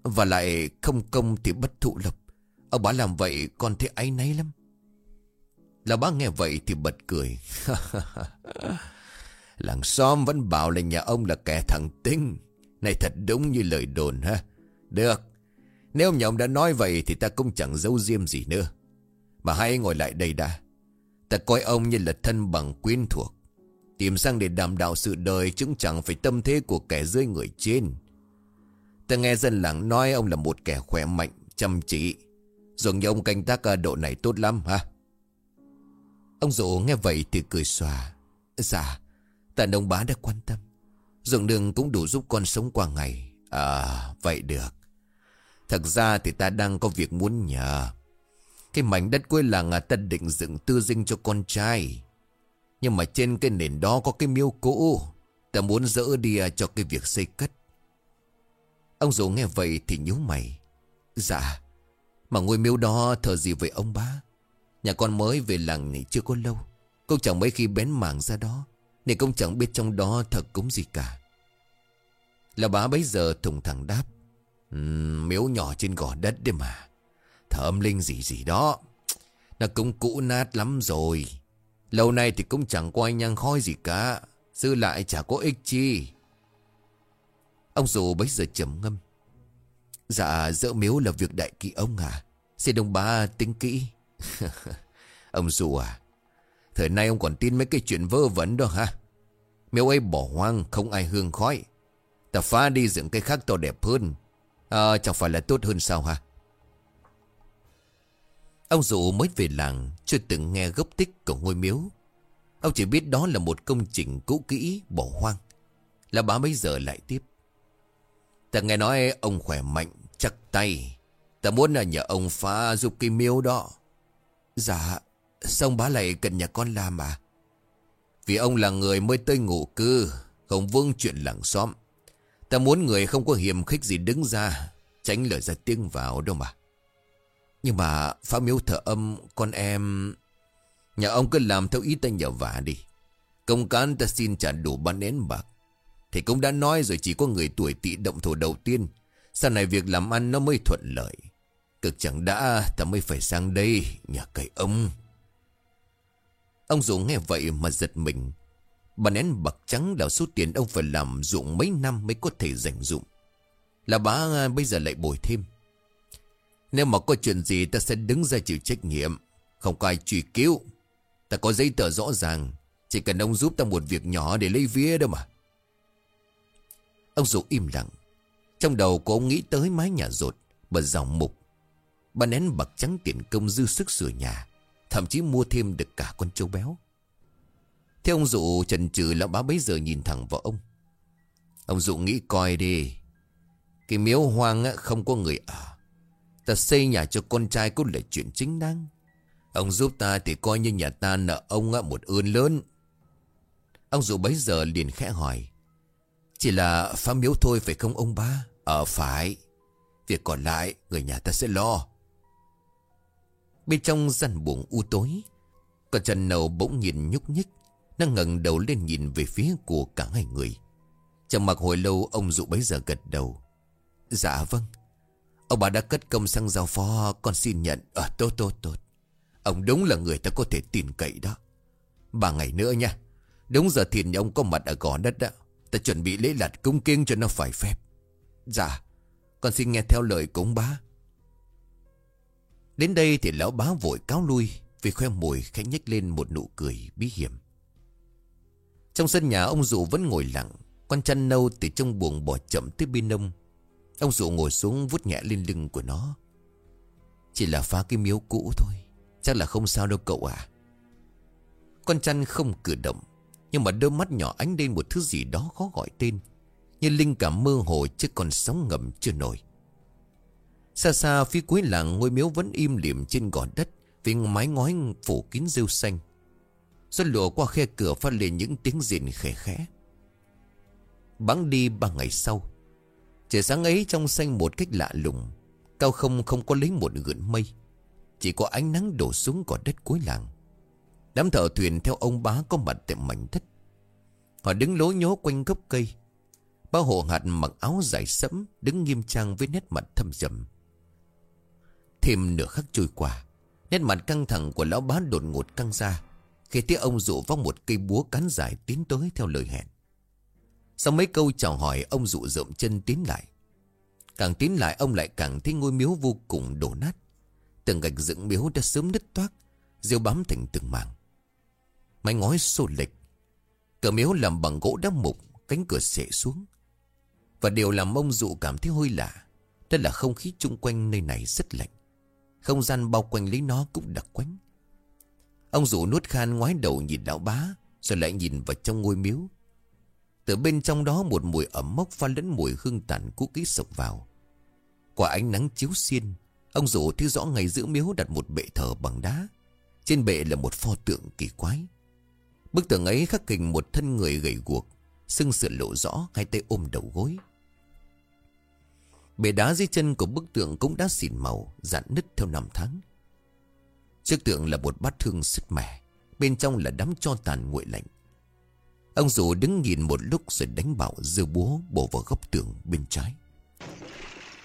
Và lại không công thì bất thụ lộc. Ông bá làm vậy con thấy áy náy lắm. Là bá nghe vậy thì bật cười. [laughs] Làng xóm vẫn bảo là nhà ông là kẻ thằng tinh. Này thật đúng như lời đồn ha. Được. Nếu nhà ông đã nói vậy thì ta cũng chẳng giấu diêm gì nữa. Mà hãy ngồi lại đây đã. Ta coi ông như là thân bằng quyến thuộc. Tìm sang để đảm đạo sự đời Chứng chẳng phải tâm thế của kẻ dưới người trên. Ta nghe dân làng nói ông là một kẻ khỏe mạnh Chăm chỉ. Dường như ông canh tác ở độ này tốt lắm ha? Ông dụ nghe vậy thì cười xòa. Dạ Tàn ông bá đã quan tâm. Dường đường cũng đủ giúp con sống qua ngày. À vậy được. Thật ra thì ta đang có việc muốn nhờ. Cái mảnh đất quê làng à, ta định dựng tư dinh cho con trai. Nhưng mà trên cái nền đó có cái miêu cũ. Ta muốn dỡ đi à, cho cái việc xây cất. Ông dù nghe vậy thì nhíu mày. Dạ Mà ngôi miếu đó thờ gì vậy ông bá? Nhà con mới về làng này chưa có lâu. Cũng chẳng mấy khi bén mảng ra đó Nên cũng chẳng biết trong đó thật cúng gì cả. Là bá bấy giờ thùng thẳng đáp. Um, Miếu nhỏ trên gò đất đấy mà. Thở linh gì gì đó. Nó cũng cũ nát lắm rồi. Lâu nay thì cũng chẳng có anh nhang khói gì cả. Dư lại chả có ích chi. Ông dù bấy giờ trầm ngâm. Dạ dỡ miếu là việc đại kỵ ông à? Xin ông bá tính kỹ. [laughs] Ông dù à Thời nay ông còn tin mấy cái chuyện vơ vẩn đó ha Miếu ấy bỏ hoang, Không ai hương khói. Ta phá đi dựng cái khác to đẹp hơn. À chẳng phải là tốt hơn sao ha Ông dù mới về làng, Chưa từng nghe gốc tích của ngôi miếu. Ông chỉ biết đó là một công trình cũ kỹ, bỏ hoang. Là bà bây giờ lại tiếp. Ta nghe nói ông khỏe mạnh, Chắc tay. Ta muốn là nhờ ông phá giúp cái miếu đó. Dạ Xong bá lại cần nhà con làm à? Vì ông là người mới tới ngủ cư, Không vương chuyện làng xóm. Ta muốn người không có hiểm khích gì đứng ra, Tránh lời ra tiếng vào đâu mà. Nhưng mà phá miếu thờ âm, Con em, Nhà ông cứ làm theo ý ta nhờ vả đi. Công cán ta xin trả đủ bán nén bạc. Thì cũng đã nói rồi chỉ có người tuổi tỵ động thổ đầu tiên. Sau này việc làm ăn nó mới thuận lợi. Cực chẳng đã, ta mới phải sang đây, Nhà cậy ông. Ông Dũng nghe vậy mà giật mình. Bà nén bạc trắng đào số tiền ông phải làm dụng mấy năm mới có thể dành dụng. Là bà à, bây giờ lại bồi thêm. Nếu mà có chuyện gì ta sẽ đứng ra chịu trách nhiệm. Không có ai truy cứu. Ta có giấy tờ rõ ràng. Chỉ cần ông giúp ta một việc nhỏ để lấy vía đâu mà. Ông dụ im lặng. Trong đầu của ông nghĩ tới mái nhà rột Bật dòng mục. Bà nén bạc trắng tiền công dư sức sửa nhà, Thậm chí mua thêm được cả con trâu béo. Theo ông Dụ trần trừ lão bá bấy giờ nhìn thẳng vào ông. Ông Dụ nghĩ coi đi, Cái miếu hoang không có người ở. Ta xây nhà cho con trai cũng là chuyện chính đáng. Ông giúp ta thì coi như nhà ta nợ ông một ơn lớn. Ông Dụ bấy giờ liền khẽ hỏi chỉ là phá miếu thôi phải không ông ba Ờ phải. Việc còn lại người nhà ta sẽ lo. Bên trong gian buồng u tối Còn Trần Nầu bỗng nhìn nhúc nhích Nó ngẩng đầu lên nhìn về phía của cả hai người. Chẳng mặc hồi lâu ông dụ bấy giờ gật đầu. Dạ vâng. Ông bà đã cất công sang giao phó Con xin nhận. Ờ à, tốt tốt tốt. Ông đúng là người ta có thể tin cậy đó. Ba ngày nữa nha. Đúng giờ thiền nhà ông có mặt ở gò đất đó. Ta chuẩn bị lễ lặt cung kiêng cho nó phải phép. Dạ Con xin nghe theo lời của ông bá. Đến đây thì lão bá vội cáo lui, Vì khoe mồi khẽ nhếch lên một nụ cười bí hiểm. Trong sân nhà, ông dụ vẫn ngồi lặng, Con chăn nâu từ trong buồng bỏ chậm tới bên ông. Ông dụ ngồi xuống vút nhẹ lên lưng của nó. Chỉ là phá cái miếu cũ thôi, Chắc là không sao đâu cậu à Con chăn không cử động nhưng mà đôi mắt nhỏ ánh lên một thứ gì đó khó gọi tên. Như linh cảm mơ hồ chứ còn sóng ngầm chưa nổi. Xa xa phía cuối làng, ngôi miếu vẫn im lìm trên gò đất Vì mái ngói phủ kín rêu xanh. Gió lùa qua khe cửa phát lên những tiếng rền khẽ khẽ. Bắn đi ba ngày sau, Trời sáng ấy trong xanh một cách lạ lùng. Cao không không có lấy một gợn mây, Chỉ có ánh nắng đổ xuống cỏ đất cuối làng. Đám thợ thuyền theo ông bá có mặt tại mảnh đất Họ đứng lố nhố quanh gốc cây. Ba hộ hạt mặc áo dài sẫm, Đứng nghiêm trang với nét mặt thâm trầm. Thêm nửa khắc trôi qua, Nét mặt căng thẳng của lão bá đột ngột căng ra, Khi thấy ông dụ vong một cây búa cán dài tiến tới theo lời hẹn. Sau mấy câu chào hỏi, ông dụ rộng chân tiến lại. Càng tiến lại, ông lại càng thấy ngôi miếu vô cùng đổ nát. Từng gạch dựng miếu đã sớm nứt toác Rêu bám thành từng mảng. Mái ngói xô lệch. Cửa miếu làm bằng gỗ đắp mục, Cánh cửa xệ xuống. Và điều làm ông dụ cảm thấy hơi lạ, Đó là không khí chung quanh nơi này rất lạnh. Không gian bao quanh lấy nó cũng đặc quánh. Ông dụ nuốt khan ngoái đầu nhìn lão bá, Rồi lại nhìn vào trong ngôi miếu. Từ bên trong đó một mùi ẩm mốc pha lẫn mùi hương tàn cũ kỹ sộc vào. Qua ánh nắng chiếu xiên, Ông dụ thấy rõ ngay giữa miếu đặt một bệ thờ bằng đá. Trên bệ là một pho tượng kỳ quái. Bức tượng ấy khắc hình một thân người gầy guộc, Sưng sườn lộ rõ Hai tay ôm đầu gối. Bề đá dưới chân của bức tượng cũng đã xỉn màu, Dạn nứt theo năm tháng. Trước tượng là một bát thương sứt mẻ, Bên trong là đám cho tàn nguội lạnh. Ông rủ đứng nhìn một lúc rồi đánh bạo dưa búa bổ vào góc tường bên trái.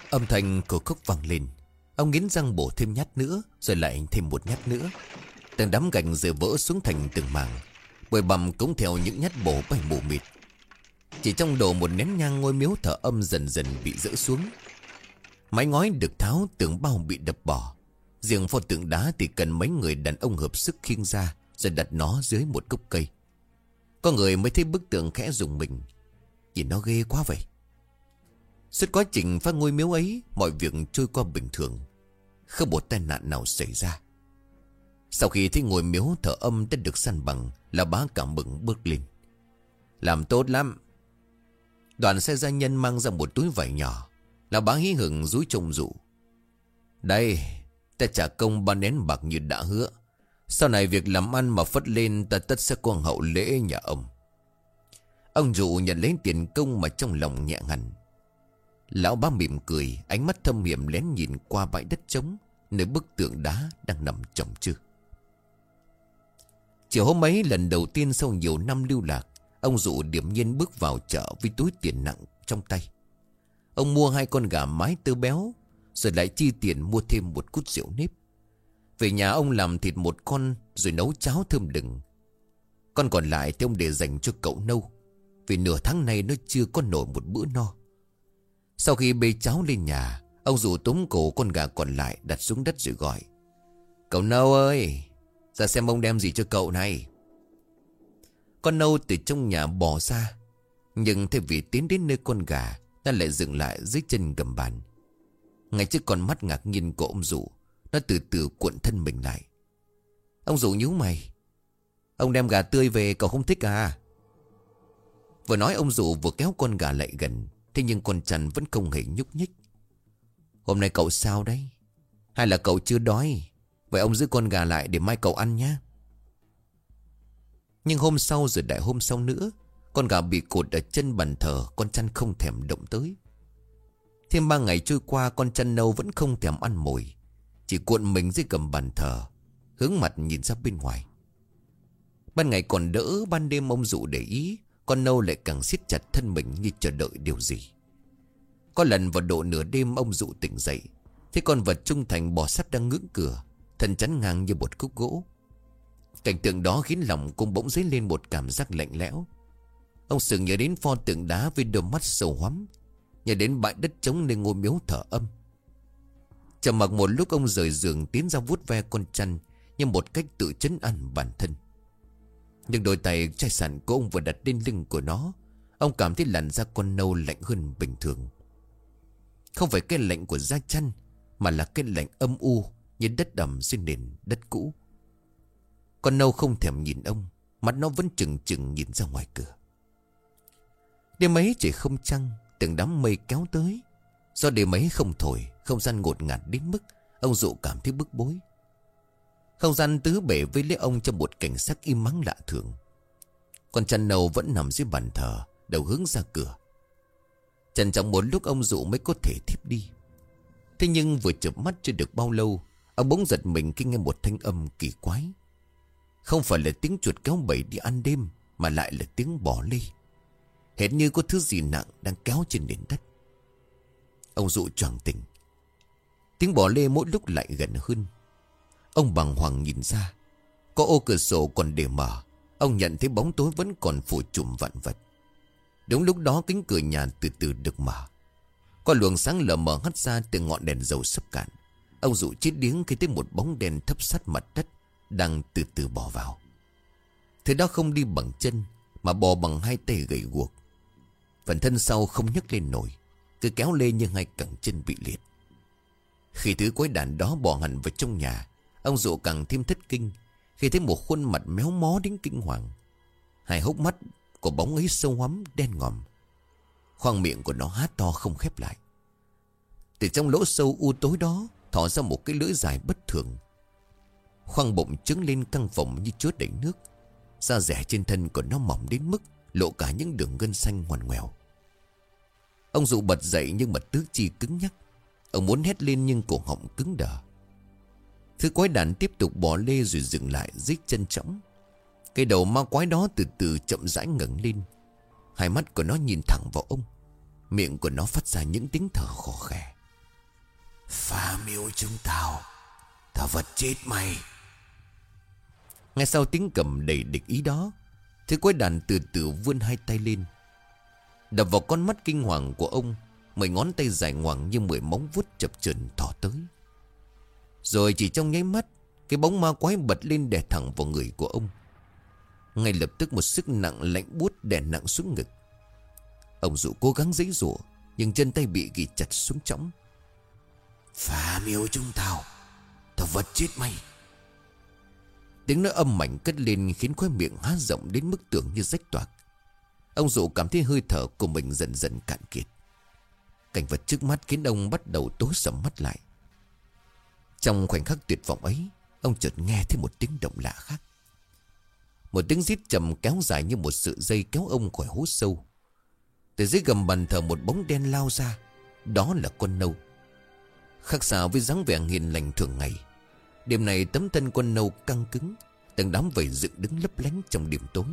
Âm thanh cổ khúc vang lên. Ông nghiến răng bổ thêm nhát nữa, Rồi lại thêm một nhát nữa. Từng đám gạch rơi vỡ xuống thành từng mảng. Bồi bầm cũng theo những nhát bổ bay mù mịt. Chỉ trong đồ một nén nhang ngôi miếu thở âm dần dần bị rỡ xuống. Mái ngói được tháo tượng bao bị đập bỏ. Riêng pho tượng đá thì cần mấy người đàn ông hợp sức khiêng ra Rồi đặt nó dưới một gốc cây. Có người mới thấy bức tượng khẽ dùng mình. Nhìn nó ghê quá vậy. Suốt quá trình phát ngôi miếu ấy, Mọi việc trôi qua bình thường. Không một tai nạn nào xảy ra. Sau khi thấy ngồi miếu thở âm đã được săn bằng, Là bá cảm mừng bước lên. Làm tốt lắm. Đoàn xe gia nhân mang ra một túi vải nhỏ, Là bá hí hửng rúi trông rụ Đây, Ta trả công ba nén bạc như đã hứa. Sau này việc làm ăn mà phất lên, Ta tất sẽ quang hậu lễ nhà ông. Ông dụ nhận lấy tiền công Mà trong lòng nhẹ hẳn. Lão bá mỉm cười, Ánh mắt thâm hiểm lén nhìn qua bãi đất trống, Nơi bức tượng đá đang nằm chồng chưa Chiều hôm ấy lần đầu tiên sau nhiều năm lưu lạc, Ông dụ điểm nhiên bước vào chợ Với túi tiền nặng trong tay. Ông mua hai con gà mái tơ béo, Rồi lại chi tiền mua thêm một cút rượu nếp. Về nhà ông làm thịt một con, Rồi nấu cháo thơm đừng. Con còn lại thì ông để dành cho cậu nâu, Vì nửa tháng nay nó chưa có nổi một bữa no. Sau khi bê cháo lên nhà, Ông rủ túm cổ con gà còn lại đặt xuống đất rồi gọi, Cậu nâu ơi ra xem ông đem gì cho cậu này. Con nâu từ trong nhà bỏ ra, Nhưng thay vì tiến đến nơi con gà, Nó lại dừng lại dưới chân gầm bàn. Ngay trước con mắt ngạc nhiên của ông Dụ, Nó từ từ cuộn thân mình lại. Ông Dụ nhíu mày. Ông đem gà tươi về, cậu không thích à? Vừa nói ông Dụ vừa kéo con gà lại gần, Thế nhưng con chằn vẫn không hề nhúc nhích. Hôm nay cậu sao đấy? Hay là cậu chưa đói? Vậy ông giữ con gà lại để mai cậu ăn nhé. Nhưng hôm sau rồi đại hôm sau nữa, Con gà bị cột ở chân bàn thờ, Con chăn không thèm động tới. Thêm ba ngày trôi qua, Con chăn nâu vẫn không thèm ăn mồi. Chỉ cuộn mình dưới cầm bàn thờ, Hướng mặt nhìn ra bên ngoài. Ban ngày còn đỡ, Ban đêm ông dụ để ý, Con nâu lại càng siết chặt thân mình Như chờ đợi điều gì. Có lần vào độ nửa đêm ông dụ tỉnh dậy, Thấy con vật trung thành bò sắt đang ngưỡng cửa. Thân chắn ngang như một khúc gỗ. Cảnh tượng đó khiến lòng cũng bỗng dấy lên một cảm giác lạnh lẽo. Ông sừng nhớ đến pho tượng đá với đôi mắt sầu hoắm, Nhớ đến bãi đất trống nơi ngôi miếu thở âm. Trầm mặc một lúc, ông rời giường tiến ra vuốt ve con chăn Như một cách tự chấn an bản thân. Nhưng đôi tay chai sẵn của ông vừa đặt lên lưng của nó, Ông cảm thấy làn da con nâu lạnh hơn bình thường. Không phải cái lạnh của da chăn, Mà là cái lạnh âm u như đất đầm trên nền đất cũ. Con nâu không thèm nhìn ông Mắt nó vẫn chừng chừng nhìn ra ngoài cửa. Đêm ấy chỉ không trăng, Từng đám mây kéo tới. Do đêm ấy không thổi, Không gian ngột ngạt đến mức Ông dụ cảm thấy bức bối. Không gian tứ bể với lấy ông trong một cảnh sắc im mắng lạ thường. Con chăn nâu vẫn nằm dưới bàn thờ, Đầu hướng ra cửa. Trần trọng một lúc ông dụ mới có thể thiếp đi. Thế nhưng vừa chợp mắt chưa được bao lâu Ông bỗng giật mình khi nghe một thanh âm kỳ quái. Không phải là tiếng chuột kéo bầy đi ăn đêm, Mà lại là tiếng bỏ lê. Hệt như có thứ gì nặng đang kéo trên nền đất. Ông dụ choàng tỉnh. Tiếng bỏ lê mỗi lúc lại gần hơn. Ông bằng hoàng nhìn ra. Có ô cửa sổ còn để mở. Ông nhận thấy bóng tối vẫn còn phủ trùm vạn vật. Đúng lúc đó kính cửa nhà từ từ được mở. Có luồng sáng lờ mờ hắt ra từ ngọn đèn dầu sắp cạn. Ông dụ chết điếng khi thấy một bóng đèn thấp sát mặt đất Đang từ từ bò vào. Thế đó không đi bằng chân, Mà bò bằng hai tay gầy guộc. Phần thân sau không nhấc lên nổi, Cứ kéo lê như hai cẳng chân bị liệt. Khi thứ quái đàn đó bò hẳn vào trong nhà, Ông dụ càng thêm thất kinh Khi thấy một khuôn mặt méo mó đến kinh hoàng. Hai hốc mắt của bóng ấy sâu hắm, đen ngòm. Khoang miệng của nó há to không khép lại. Từ trong lỗ sâu u tối đó Thỏ ra một cái lưỡi dài bất thường. Khoang bụng trứng lên căng phồng như chứa đầy nước. Da rẻ trên thân của nó mỏng đến mức Lộ cả những đường gân xanh ngoằn ngoèo. Ông dụ bật dậy nhưng mà tứ chi cứng nhắc. Ông muốn hét lên nhưng cổ họng cứng đờ. Thứ quái đàn tiếp tục bỏ lê rồi dừng lại dưới chân trống Cái đầu ma quái đó từ từ chậm rãi ngẩng lên. Hai mắt của nó nhìn thẳng vào ông. Miệng của nó phát ra những tiếng thở khò khè. Phá miêu chúng tao Tao vật chết mày. Ngay sau tiếng cầm đầy địch ý đó Thứ quái đàn từ từ vươn hai tay lên. Đập vào con mắt kinh hoàng của ông Mười ngón tay dài ngoằng như mười móng vuốt chập chờn thỏ tới. Rồi chỉ trong nháy mắt, Cái bóng ma quái bật lên đè thẳng vào người của ông. Ngay lập tức một sức nặng lạnh buốt đè nặng xuống ngực. Ông dụ cố gắng giãy rủa, Nhưng chân tay bị ghi chặt xuống trống Phá miếu chúng tao Tao vật chết mày Tiếng nói âm mảnh cất lên Khiến khóe miệng há rộng đến mức tưởng như rách toạc. Ông dụ cảm thấy hơi thở của mình dần dần cạn kiệt. Cảnh vật trước mắt khiến ông bắt đầu tối sầm mắt lại. Trong khoảnh khắc tuyệt vọng ấy, Ông chợt nghe thấy một tiếng động lạ khác. Một tiếng rít trầm kéo dài như một sự dây kéo ông khỏi hố sâu. Từ dưới gầm bàn thờ một bóng đen lao ra. Đó là con nâu. Khác xa với dáng vẻ hiền lành thường ngày. Đêm này tấm thân con nâu căng cứng, Từng đám vầy dựng đứng lấp lánh trong đêm tối.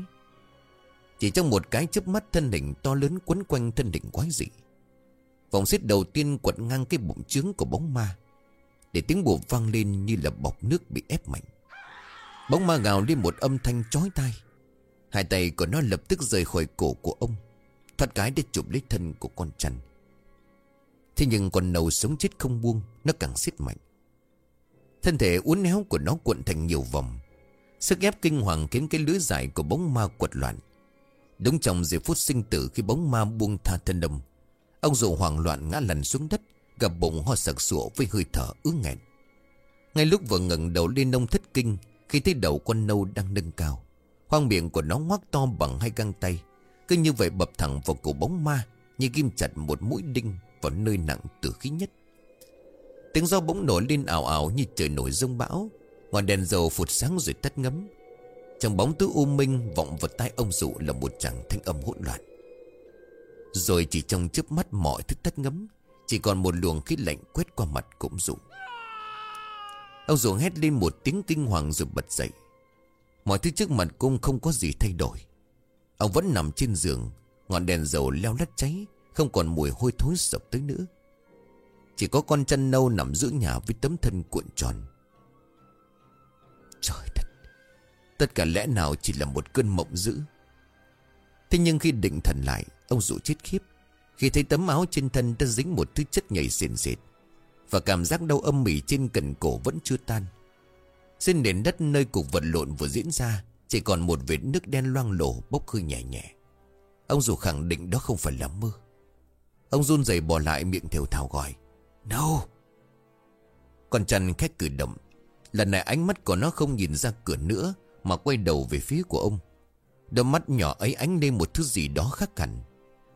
Chỉ trong một cái chớp mắt thân hình to lớn quấn quanh thân hình quái dị. Vòng xếp đầu tiên quật ngang cái bụng trướng của bóng ma, Để tiếng bùa vang lên như là bọc nước bị ép mạnh. Bóng ma gào lên một âm thanh chói tai. Hai tay của nó lập tức rời khỏi cổ của ông, Thoát cái để chụp lấy thân của con chằn Thế nhưng con nâu sống chết không buông, Nó càng xiết mạnh. Thân thể uốn éo của nó cuộn thành nhiều vòng. Sức ép kinh hoàng khiến cái lưới dài của bóng ma quật loạn. Đúng trong giây phút sinh tử khi bóng ma buông tha thân đồng Ông dù hoảng loạn ngã lăn xuống đất, Gặp bụng ho sặc sụa với hơi thở ứ nghẹn. Ngay lúc vừa ngẩng đầu lên ông thất kinh, Khi thấy đầu con nâu đang nâng cao, Khoang miệng của nó ngoác to bằng hai găng tay, Cứ như vậy bập thẳng vào cổ bóng ma, Như ghim chặt một mũi đinh. Vào nơi nặng tử khí nhất. Tiếng gió bỗng nổi lên ảo ảo như trời nổi rông bão. Ngọn đèn dầu phụt sáng rồi tắt ngấm. Trong bóng tối u minh, Vọng vào tai ông dụ là một chàng thanh âm hỗn loạn. Rồi chỉ trong chớp mắt mọi thứ tắt ngấm, Chỉ còn một luồng khí lạnh quét qua mặt ông dụ. Ông dụ hét lên một tiếng kinh hoàng rồi bật dậy. Mọi thứ trước mặt cung không có gì thay đổi. Ông vẫn nằm trên giường, Ngọn đèn dầu leo lắt cháy không còn mùi hôi thối sập tới nữa. Chỉ có con chân nâu nằm giữa nhà với tấm thân cuộn tròn. Trời đất, Tất cả lẽ nào chỉ là một cơn mộng dữ? Thế nhưng khi định thần lại, Ông dụ chết khiếp. Khi thấy tấm áo trên thân đã dính một thứ chất nhảy xiền xịt Và cảm giác đau âm mỉ trên cần cổ vẫn chưa tan. Trên nền đất nơi cuộc vật lộn vừa diễn ra, Chỉ còn một vệt nước đen loang lổ bốc hơi nhẹ nhẹ. Ông dù khẳng định đó không phải là mơ Ông run rẩy bỏ lại miệng thều thào gọi. No Con chăn khách cử động. Lần này ánh mắt của nó không nhìn ra cửa nữa, Mà quay đầu về phía của ông. Đôi mắt nhỏ ấy ánh lên một thứ gì đó khác hẳn.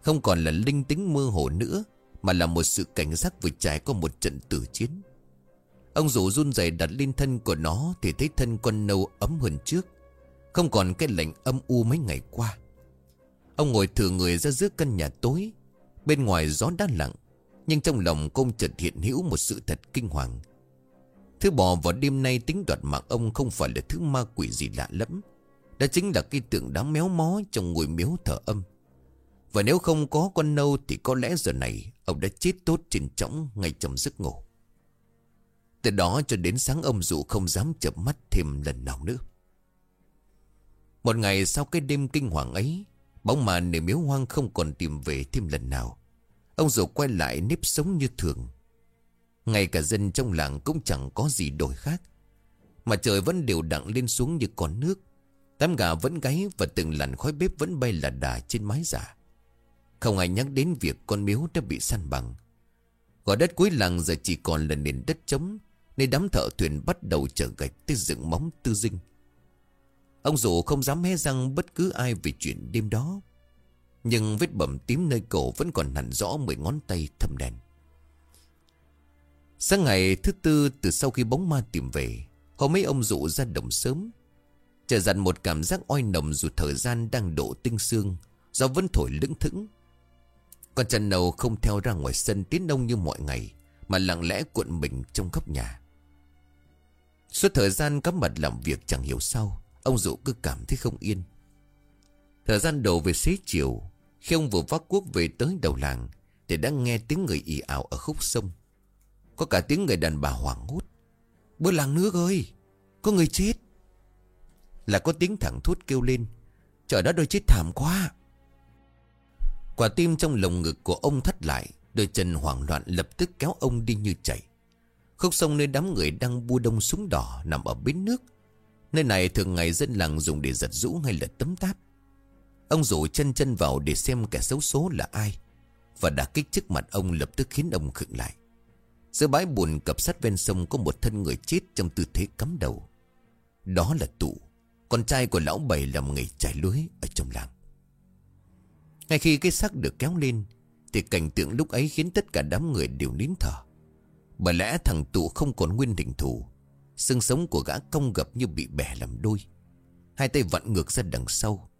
Không còn là linh tính mơ hồ nữa, Mà là một sự cảnh giác vừa trải qua một trận tử chiến. Ông rủ run rẩy đặt lên thân của nó Thì thấy thân con nâu ấm hơn trước. Không còn cái lạnh âm u mấy ngày qua. Ông ngồi thừa người ra giữa căn nhà tối Bên ngoài gió đã lặng, Nhưng trong lòng công chợt hiện hữu một sự thật kinh hoàng. Thứ bò vào đêm nay tính đoạt mạng ông Không phải là thứ ma quỷ gì lạ lắm Đó chính là cái tượng đá méo mó Trong ngôi miếu thờ âm. Và nếu không có con nâu Thì có lẽ giờ này Ông đã chết tốt trên trống ngay trong giấc ngủ. Từ đó cho đến sáng ông dụ không dám chợp mắt thêm lần nào nữa. Một ngày sau cái đêm kinh hoàng ấy Bóng mà nề miếu hoang không còn tìm về thêm lần nào. Ông rồi quay lại nếp sống như thường. Ngay cả dân trong làng cũng chẳng có gì đổi khác. Mà trời vẫn đều đặn lên xuống như con nước. Tám gà vẫn gáy và từng làn khói bếp vẫn bay là đà trên mái giả. Không ai nhắc đến việc con miếu đã bị săn bằng. Gò đất cuối làng giờ chỉ còn là nền đất trống, Nên đám thợ thuyền bắt đầu chở gạch tới dựng móng tư dinh. Ông dù không dám hé răng bất cứ ai về chuyện đêm đó, Nhưng vết bầm tím nơi cổ vẫn còn hẳn rõ mười ngón tay thâm đen. Sáng ngày thứ tư, từ sau khi bóng ma tìm về Hôm mấy ông dụ ra đồng sớm Trở dặn một cảm giác oi nồng dù thời gian đang đổ tinh sương Do vẫn thổi lững thững. Con chân nầu không theo ra ngoài sân tiến đông như mọi ngày, Mà lặng lẽ cuộn mình trong góc nhà. Suốt thời gian cắm mặt làm việc chẳng hiểu sao Ông dụ cứ cảm thấy không yên. Thời gian đầu về xế chiều, Khi ông vừa vác cuốc về tới đầu làng, Thì đã nghe tiếng người ì ảo ở khúc sông. Có cả tiếng người đàn bà hoảng hốt. Bữa làng nước ơi, Có người chết. Là có tiếng thẳng thốt kêu lên, Trời đất ơi, chết thảm quá. Quả tim trong lồng ngực của ông thắt lại, Đôi chân hoảng loạn lập tức kéo ông đi như chạy. Khúc sông nơi đám người đang bu đông súng đỏ Nằm ở bến nước Nơi này thường ngày dân làng dùng để giật rũ hay là tấm táp. Ông rủ chân chân vào để xem kẻ xấu số là ai, Và đả kích trước mặt ông lập tức khiến ông khựng lại. Giữa bãi bùn cập sát ven sông có một thân người chết trong tư thế cắm đầu. Đó là tụ, Con trai của lão bảy làm nghề trải lưới ở trong làng. Ngay khi cái xác được kéo lên, Thì cảnh tượng lúc ấy khiến tất cả đám người đều nín thở. Bởi lẽ thằng tụ không còn nguyên hình thù Xương sống của gã cong gập như bị bẻ làm đôi. Hai tay vặn ngược ra đằng sau.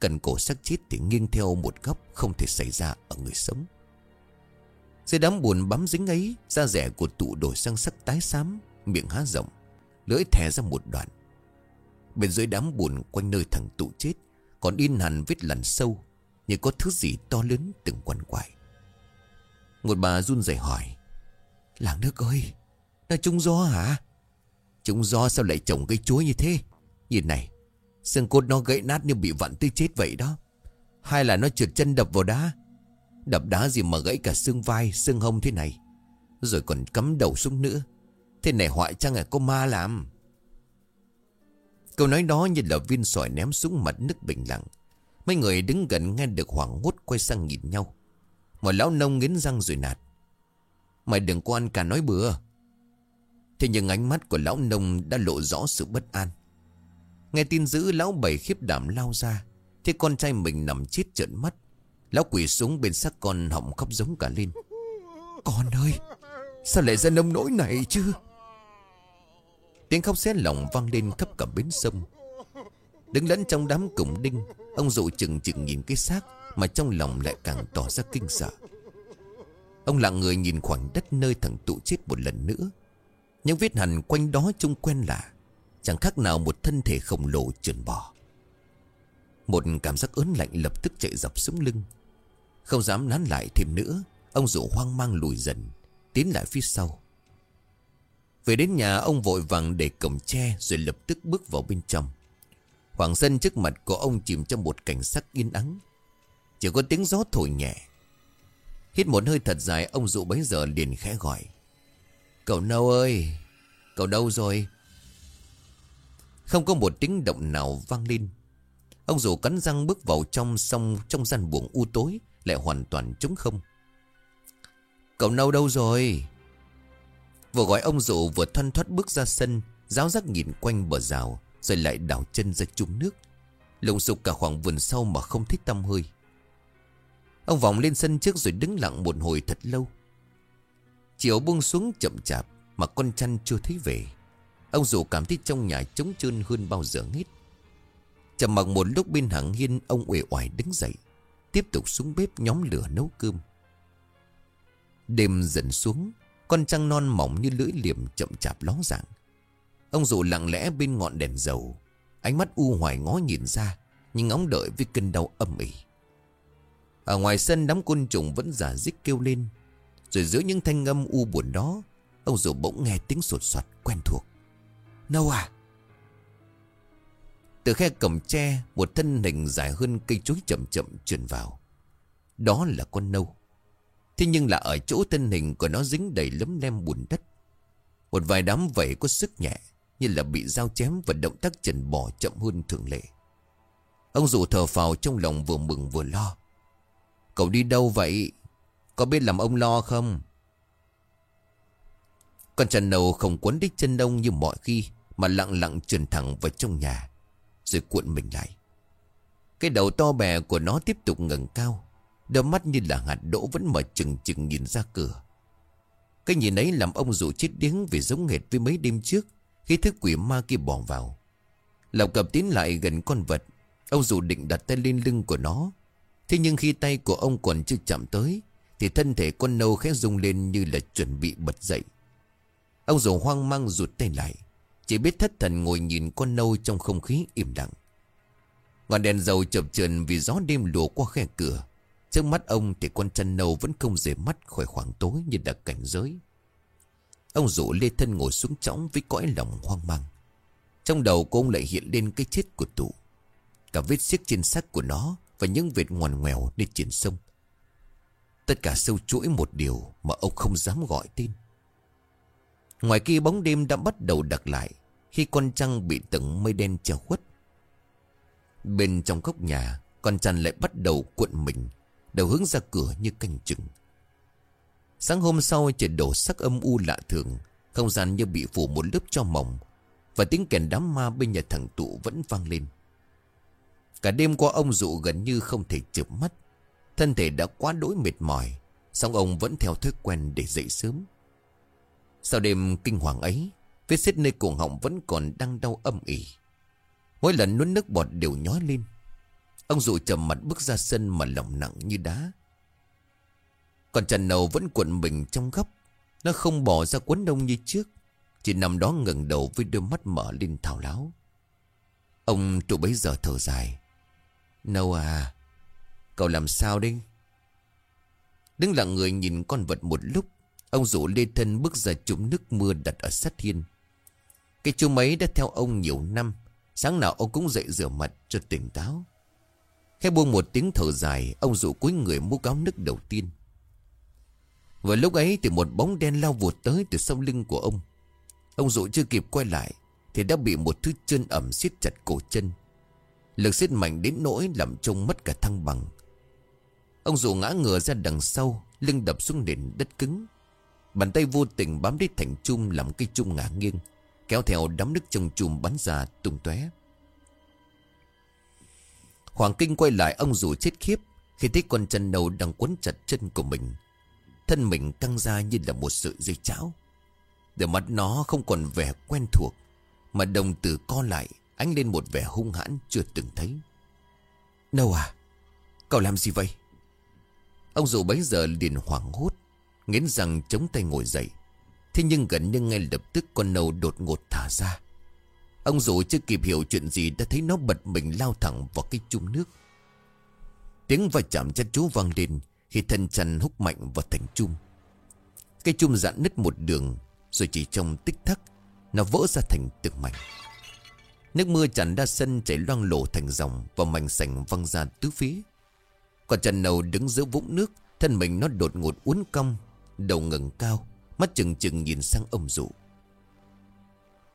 Cần cổ xác chết thì nghiêng theo một góc Không thể xảy ra ở người sống. Dưới đám buồn bám dính ấy, Da rẻ của tụ đổi sang sắc tái xám, Miệng há rộng, Lưỡi thè ra một đoạn. Bên dưới đám buồn quanh nơi thằng tụ chết, Còn in hẳn vết lằn sâu, Như có thứ gì to lớn từng quằn quại. Một bà run rẩy hỏi, Làng nước ơi, Nó trung gió hả? Chúng do sao lại trồng cây chuối như thế? Nhìn này, Xương cốt nó gãy nát như bị vặn tới chết vậy đó. Hay là nó trượt chân đập vào đá? Đập đá gì mà gãy cả xương vai, Xương hông thế này? Rồi còn cắm đầu xuống nữa. Thế này hoại chăng là có ma làm? Câu nói đó như là viên sỏi ném xuống mặt nước bình lặng. Mấy người đứng gần nghe được hoảng hốt quay sang nhìn nhau. Một lão nông nghiến răng rồi nạt. Mày đừng có ăn cả nói bừa. Thế nhưng ánh mắt của lão nông đã lộ rõ sự bất an. Nghe tin dữ lão bảy khiếp đảm lao ra Thế con trai mình nằm chết trợn mắt. Lão quỷ xuống bên xác con họng khóc giống cả lên. Con ơi, Sao lại ra nông nỗi này chứ? Tiếng khóc xé lòng vang lên khắp cả bến sông. Đứng lẫn trong đám cổng đinh, Ông dụ chừng chừng nhìn cái xác Mà trong lòng lại càng tỏ ra kinh sợ. Ông lặng người nhìn khoảng đất nơi thằng tụ chết một lần nữa những vết hằn quanh đó trông quen lạ. Chẳng khác nào một thân thể khổng lồ trườn bò. Một cảm giác ớn lạnh lập tức chạy dọc xuống lưng. Không dám nán lại thêm nữa, Ông rủ hoang mang lùi dần, Tiến lại phía sau. Về đến nhà, ông vội vàng để cổng tre Rồi lập tức bước vào bên trong. Hoàng sân trước mặt của ông chìm trong một cảnh sắc yên ắng. Chỉ có tiếng gió thổi nhẹ. Hít một hơi thật dài, Ông dụ bấy giờ liền khẽ gọi. Cậu nâu ơi, Cậu đâu rồi? Không có một tiếng động nào vang lên. Ông rủ cắn răng bước vào trong sông trong gian buồng u tối, Lại hoàn toàn trống không. Cậu nâu đâu rồi? Vừa gọi ông rủ vừa thoăn thoát bước ra sân, Giáo giác nhìn quanh bờ rào, Rồi lại đảo chân ra chung nước. Lùng sục cả khoảng vườn sau mà không thích tâm hơi. Ông vòng lên sân trước rồi đứng lặng một hồi thật lâu. Chiều buông xuống chậm chạp Mà con chăn chưa thấy về. Ông dù cảm thấy trong nhà trống trơn hơn bao giờ hết. Chầm mặc một lúc bên hàng hiên, Ông uể oải đứng dậy, Tiếp tục xuống bếp nhóm lửa nấu cơm. Đêm dần xuống, Con trăng non mỏng như lưỡi liềm chậm chạp ló dạng. Ông dù lặng lẽ bên ngọn đèn dầu, Ánh mắt u hoài ngó nhìn ra, Nhưng ngóng đợi với cơn đau âm ỉ. Ở ngoài sân đám côn trùng vẫn giả dích kêu lên rồi giữa những thanh âm u buồn đó, Ông dù bỗng nghe tiếng sột soạt quen thuộc. Nâu à? Từ khe cổng tre, Một thân hình dài hơn cây chuối chậm chậm truyền vào. Đó là con nâu. Thế nhưng là ở chỗ thân hình của nó dính đầy lấm lem bùn đất. Một vài đám vẩy có sức nhẹ, Như là bị dao chém và động tác trần bò chậm hơn thường lệ. Ông dù thở phào trong lòng vừa mừng vừa lo. Cậu đi đâu vậy? Có biết làm ông lo không? Con trần nâu không quấn đích chân đông như mọi khi, Mà lặng lặng chuyển thẳng vào trong nhà, Rồi cuộn mình lại. Cái đầu to bè của nó tiếp tục ngẩng cao, Đôi mắt như là hạt đỗ vẫn mở chừng chừng nhìn ra cửa. Cái nhìn ấy làm ông dụ chết điếng Vì giống hệt với mấy đêm trước, Khi thức quỷ ma kia bỏ vào. Lộc cập tiến lại gần con vật, Ông dụ định đặt tay lên lưng của nó. Thế nhưng khi tay của ông còn chưa chạm tới thì thân thể con nâu khẽ rung lên như là chuẩn bị bật dậy Ông rồ hoang mang rụt tay lại, Chỉ biết thất thần ngồi nhìn con nâu trong không khí im lặng Ngọn đèn dầu chập chờn vì gió đêm lùa qua khe cửa Trước mắt ông thì con chân nâu vẫn không rời mắt khỏi khoảng tối như đặc cảnh giới. Ông rủ lê thân ngồi xuống chõng với cõi lòng hoang mang. Trong đầu của ông lại hiện lên cái chết của tụ. Cả vết xiết trên xác của nó và những vệt ngoằn ngoèo đi trên sông. Tất cả sâu chuỗi một điều mà ông không dám gọi tên. Ngoài kia bóng đêm đã bắt đầu đặc lại khi con trăng bị tầng mây đen che khuất. Bên trong góc nhà, con trăng lại bắt đầu cuộn mình đầu hướng ra cửa như canh chừng. Sáng hôm sau trời đổ sắc âm u lạ thường, không gian như bị phủ một lớp cho mỏng, và tiếng kèn đám ma bên nhà thằng tụ vẫn vang lên. Cả đêm qua ông dụ gần như không thể chợp mắt, thân thể đã quá đỗi mệt mỏi, song ông vẫn theo thói quen để dậy sớm. Sau đêm kinh hoàng ấy, vết xếp nơi cổ họng vẫn còn đang đau âm ỉ. Mỗi lần nuốt nước bọt đều nhói lên. Ông dụ trầm mặt bước ra sân mà lòng nặng như đá. Còn Trần Nầu vẫn cuộn mình trong góc. Nó không bỏ ra cuốn đông như trước. Chỉ nằm đó ngẩng đầu với đôi mắt mở lên thảo láo. Ông trụ bấy giờ thở dài. Nâu à, cậu làm sao đấy? Đứng lặng người nhìn con vật một lúc. Ông rủ lê thân bước ra chụm nước mưa đặt ở sát hiên. Cái chú mấy đã theo ông nhiều năm. Sáng nào ông cũng dậy rửa mặt cho tỉnh táo. Khẽ buông một tiếng thở dài, Ông rủ cúi người mua cáo nước đầu tiên Vừa lúc ấy thì một bóng đen lao vụt tới từ sau lưng của ông Ông dụ chưa kịp quay lại Thì đã bị một thứ chân ẩm siết chặt cổ chân Lực siết mạnh đến nỗi làm trông mất cả thăng bằng Ông dù ngã ngửa ra đằng sau, Lưng đập xuống nền đất cứng. Bàn tay vô tình bám lấy thành chum Làm cây chum ngã nghiêng, Kéo theo đám nước trong chum bắn ra tung tóe. Hoàng Kinh quay lại, ông dù chết khiếp Khi thấy con chân nâu đang quấn chặt chân của mình. Thân mình căng ra như là một sợi dây cháo. Để mắt nó không còn vẻ quen thuộc, Mà đồng tử co lại, Ánh lên một vẻ hung hãn chưa từng thấy. Nâu à? Cậu làm gì vậy? Ông dù bấy giờ liền hoảng hốt, Nghiến rằng chống tay ngồi dậy Thế nhưng gần như ngay lập tức con nâu đột ngột thả ra Ông dù chưa kịp hiểu chuyện gì đã thấy nó bật mình lao thẳng vào cái chung nước. Tiếng va chạm chân chú vang lên, khi thân chăn hút mạnh vào thành chung. Cái chung dạn nứt một đường, rồi chỉ trong tích tắc, nó vỡ ra thành từng mảnh. Nước mưa tràn đa sân chảy loang lổ thành dòng và mảnh sành văng ra tứ phía. Còn trần nầu đứng giữa vũng nước thân mình nó đột ngột uốn cong đầu ngẩng cao mắt chừng chừng nhìn sang ông dụ.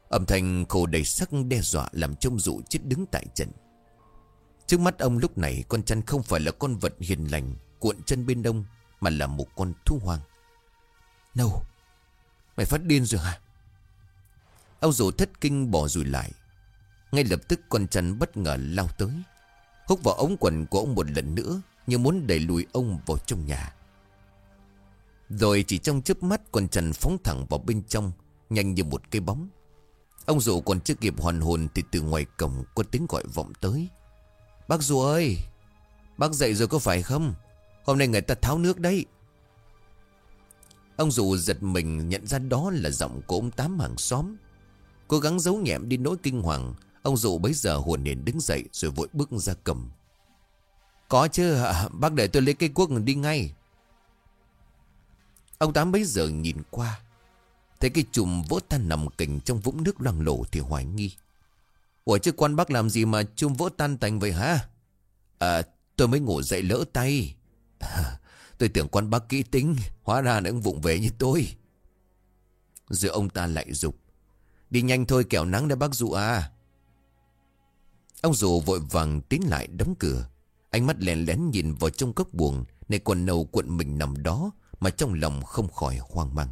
Âm thanh khổ đầy sắc đe dọa làm trông dụ chết đứng tại trận. Trước mắt ông lúc này con chăn không phải là con vật hiền lành cuộn chân bên đông mà là một con thú hoang. Nâu, mày phát điên rồi hả? Ông dụ thất kinh bỏ rùi lại. Ngay lập tức con chăn bất ngờ lao tới. húc vào ống quần của ông một lần nữa như muốn đẩy lùi ông vào trong nhà. Rồi chỉ trong chớp mắt, con trần phóng thẳng vào bên trong, Nhanh như một cây bóng. Ông dù còn chưa kịp hoàn hồn Thì từ ngoài cổng có tiếng gọi vọng tới. Bác dù ơi, Bác dậy rồi có phải không? Hôm nay người ta tháo nước đấy. Ông dù giật mình nhận ra đó là giọng của ông Tám hàng xóm. Cố gắng giấu nhẹm đi nỗi kinh hoàng, Ông dù bấy giờ hồn nền đứng dậy Rồi vội bước ra cầm. Có chứ bác để tôi lấy cây cuốc đi ngay. Ông Tám bấy giờ nhìn qua Thấy cái chùm vỗ tan nằm kình trong vũng nước loang lổ thì hoài nghi. Ủa chứ quan bác làm gì mà chùm vỗ tan thành vậy hả? À tôi mới ngủ dậy lỡ tay. À, [laughs] Tôi tưởng quan bác kỹ tính Hóa ra nó cũng vụng về như tôi. Rồi ông ta lại dục Đi nhanh thôi kẻo nắng đã bác dụ à. Ông dù vội vàng tiến lại đóng cửa Ánh mắt lén lén nhìn vào trong cốc buồng, Này quần nầu cuộn mình nằm đó, Mà trong lòng không khỏi hoang mang.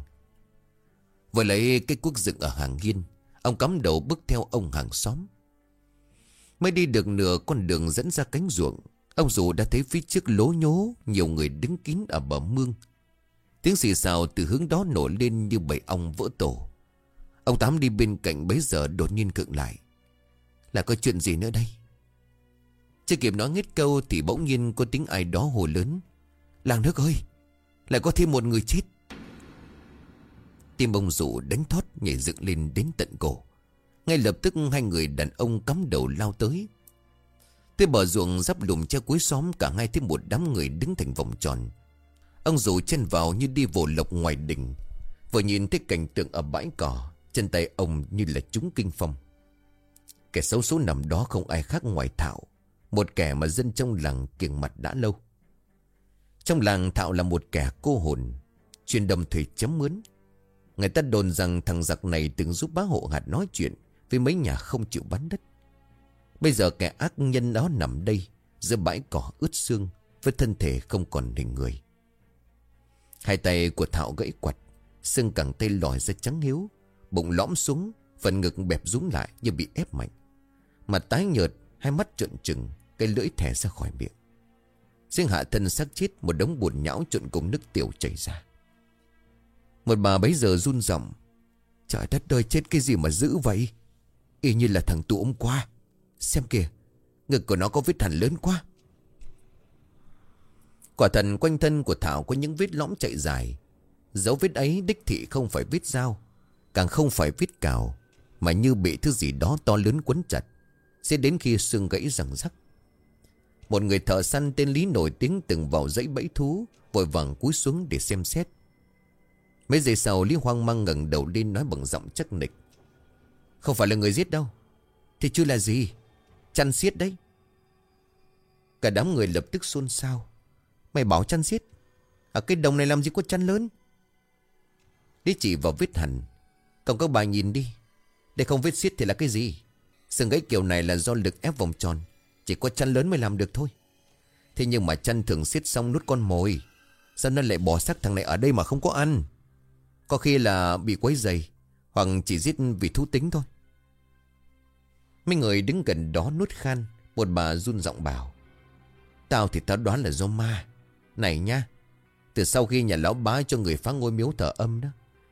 Vừa lấy cái cuốc dựng ở hàng hiên, Ông cắm đầu bước theo ông hàng xóm. Mới đi được nửa con đường dẫn ra cánh ruộng, Ông dù đã thấy phía trước lố nhố, Nhiều người đứng kín ở bờ mương. Tiếng xì xào từ hướng đó nổi lên như bầy ong vỡ tổ. Ông Tám đi bên cạnh bấy giờ đột nhiên cựng lại. Là có chuyện gì nữa đây? Chưa kịp nói hết câu Thì bỗng nhiên có tiếng ai đó hồ lớn. Làng nước ơi, Lại có thêm một người chết. Tim ông rủ đánh thoát nhảy dựng lên đến tận cổ. Ngay lập tức hai người đàn ông cắm đầu lao tới. Tới bờ ruộng giáp lùm che cuối xóm, Cả hai thêm một đám người đứng thành vòng tròn. Ông rủ chân vào như đi vồ lộc ngoài đỉnh. Vừa nhìn thấy cảnh tượng ở bãi cỏ, Chân tay ông như là chúng kinh phong. Kẻ xấu số nằm đó không ai khác ngoài Thảo. Một kẻ mà dân trong làng kiêng mặt đã lâu. Trong làng thạo là một kẻ cô hồn Chuyên đồng thủy chấm mướn. Người ta đồn rằng thằng giặc này từng giúp bá hộ hạt nói chuyện Với mấy nhà không chịu bắn đất. Bây giờ kẻ ác nhân đó nằm đây, Giữa bãi cỏ ướt xương, Với thân thể không còn hình người. Hai tay của Thảo gãy quặt Xương cẳng tay lòi ra trắng hiếu, Bụng lõm xuống, Phần ngực bẹp rúng lại như bị ép mạnh. Mặt tái nhợt, Hai mắt trợn trừng cái lưỡi thẻ ra khỏi miệng. Riêng hạ thân xác chết, Một đống buồn nhão trộn cùng nước tiểu chảy ra. Một bà bấy giờ run rộng. Trời đất ơi, chết cái gì mà dữ vậy? Y như là thằng tụ hôm qua. Xem kìa, Ngực của nó có vết hẳn lớn quá. Quả thần quanh thân của Thảo có những vết lõm chạy dài. Dấu vết ấy đích thị không phải vết dao, Càng không phải vết cào, Mà như bị thứ gì đó to lớn quấn chặt, Sẽ đến khi xương gãy răng rắc. Một người thợ săn tên Lý nổi tiếng từng vào dãy bẫy thú, Vội vàng cúi xuống để xem xét. Mấy giây sau, Lý hoang mang ngẩng đầu lên nói bằng giọng chắc nịch. Không phải là người giết đâu. Thì chưa là gì. Chăn xiết đấy. Cả đám người lập tức xôn xao. Mày bảo chăn xiết. Ở cái đồng này làm gì có chăn lớn? Lý chỉ vào vết hẳn Còn các bà nhìn đi. Đây không vết xiết thì là cái gì? Sừng gãy kiểu này là do lực ép vòng tròn. Chỉ có chăn lớn mới làm được thôi. Thế nhưng mà chăn thường xiết xong nút con mồi, Sao nó lại bỏ xác thằng này ở đây mà không có ăn? Có khi là bị quấy dày Hoặc chỉ giết vì thú tính thôi. Mấy người đứng gần đó nuốt khan, Một bà run giọng bảo, Tao thì tao đoán là do ma. Này nha, Từ sau khi nhà lão bá cho người phá ngôi miếu thờ âm đó,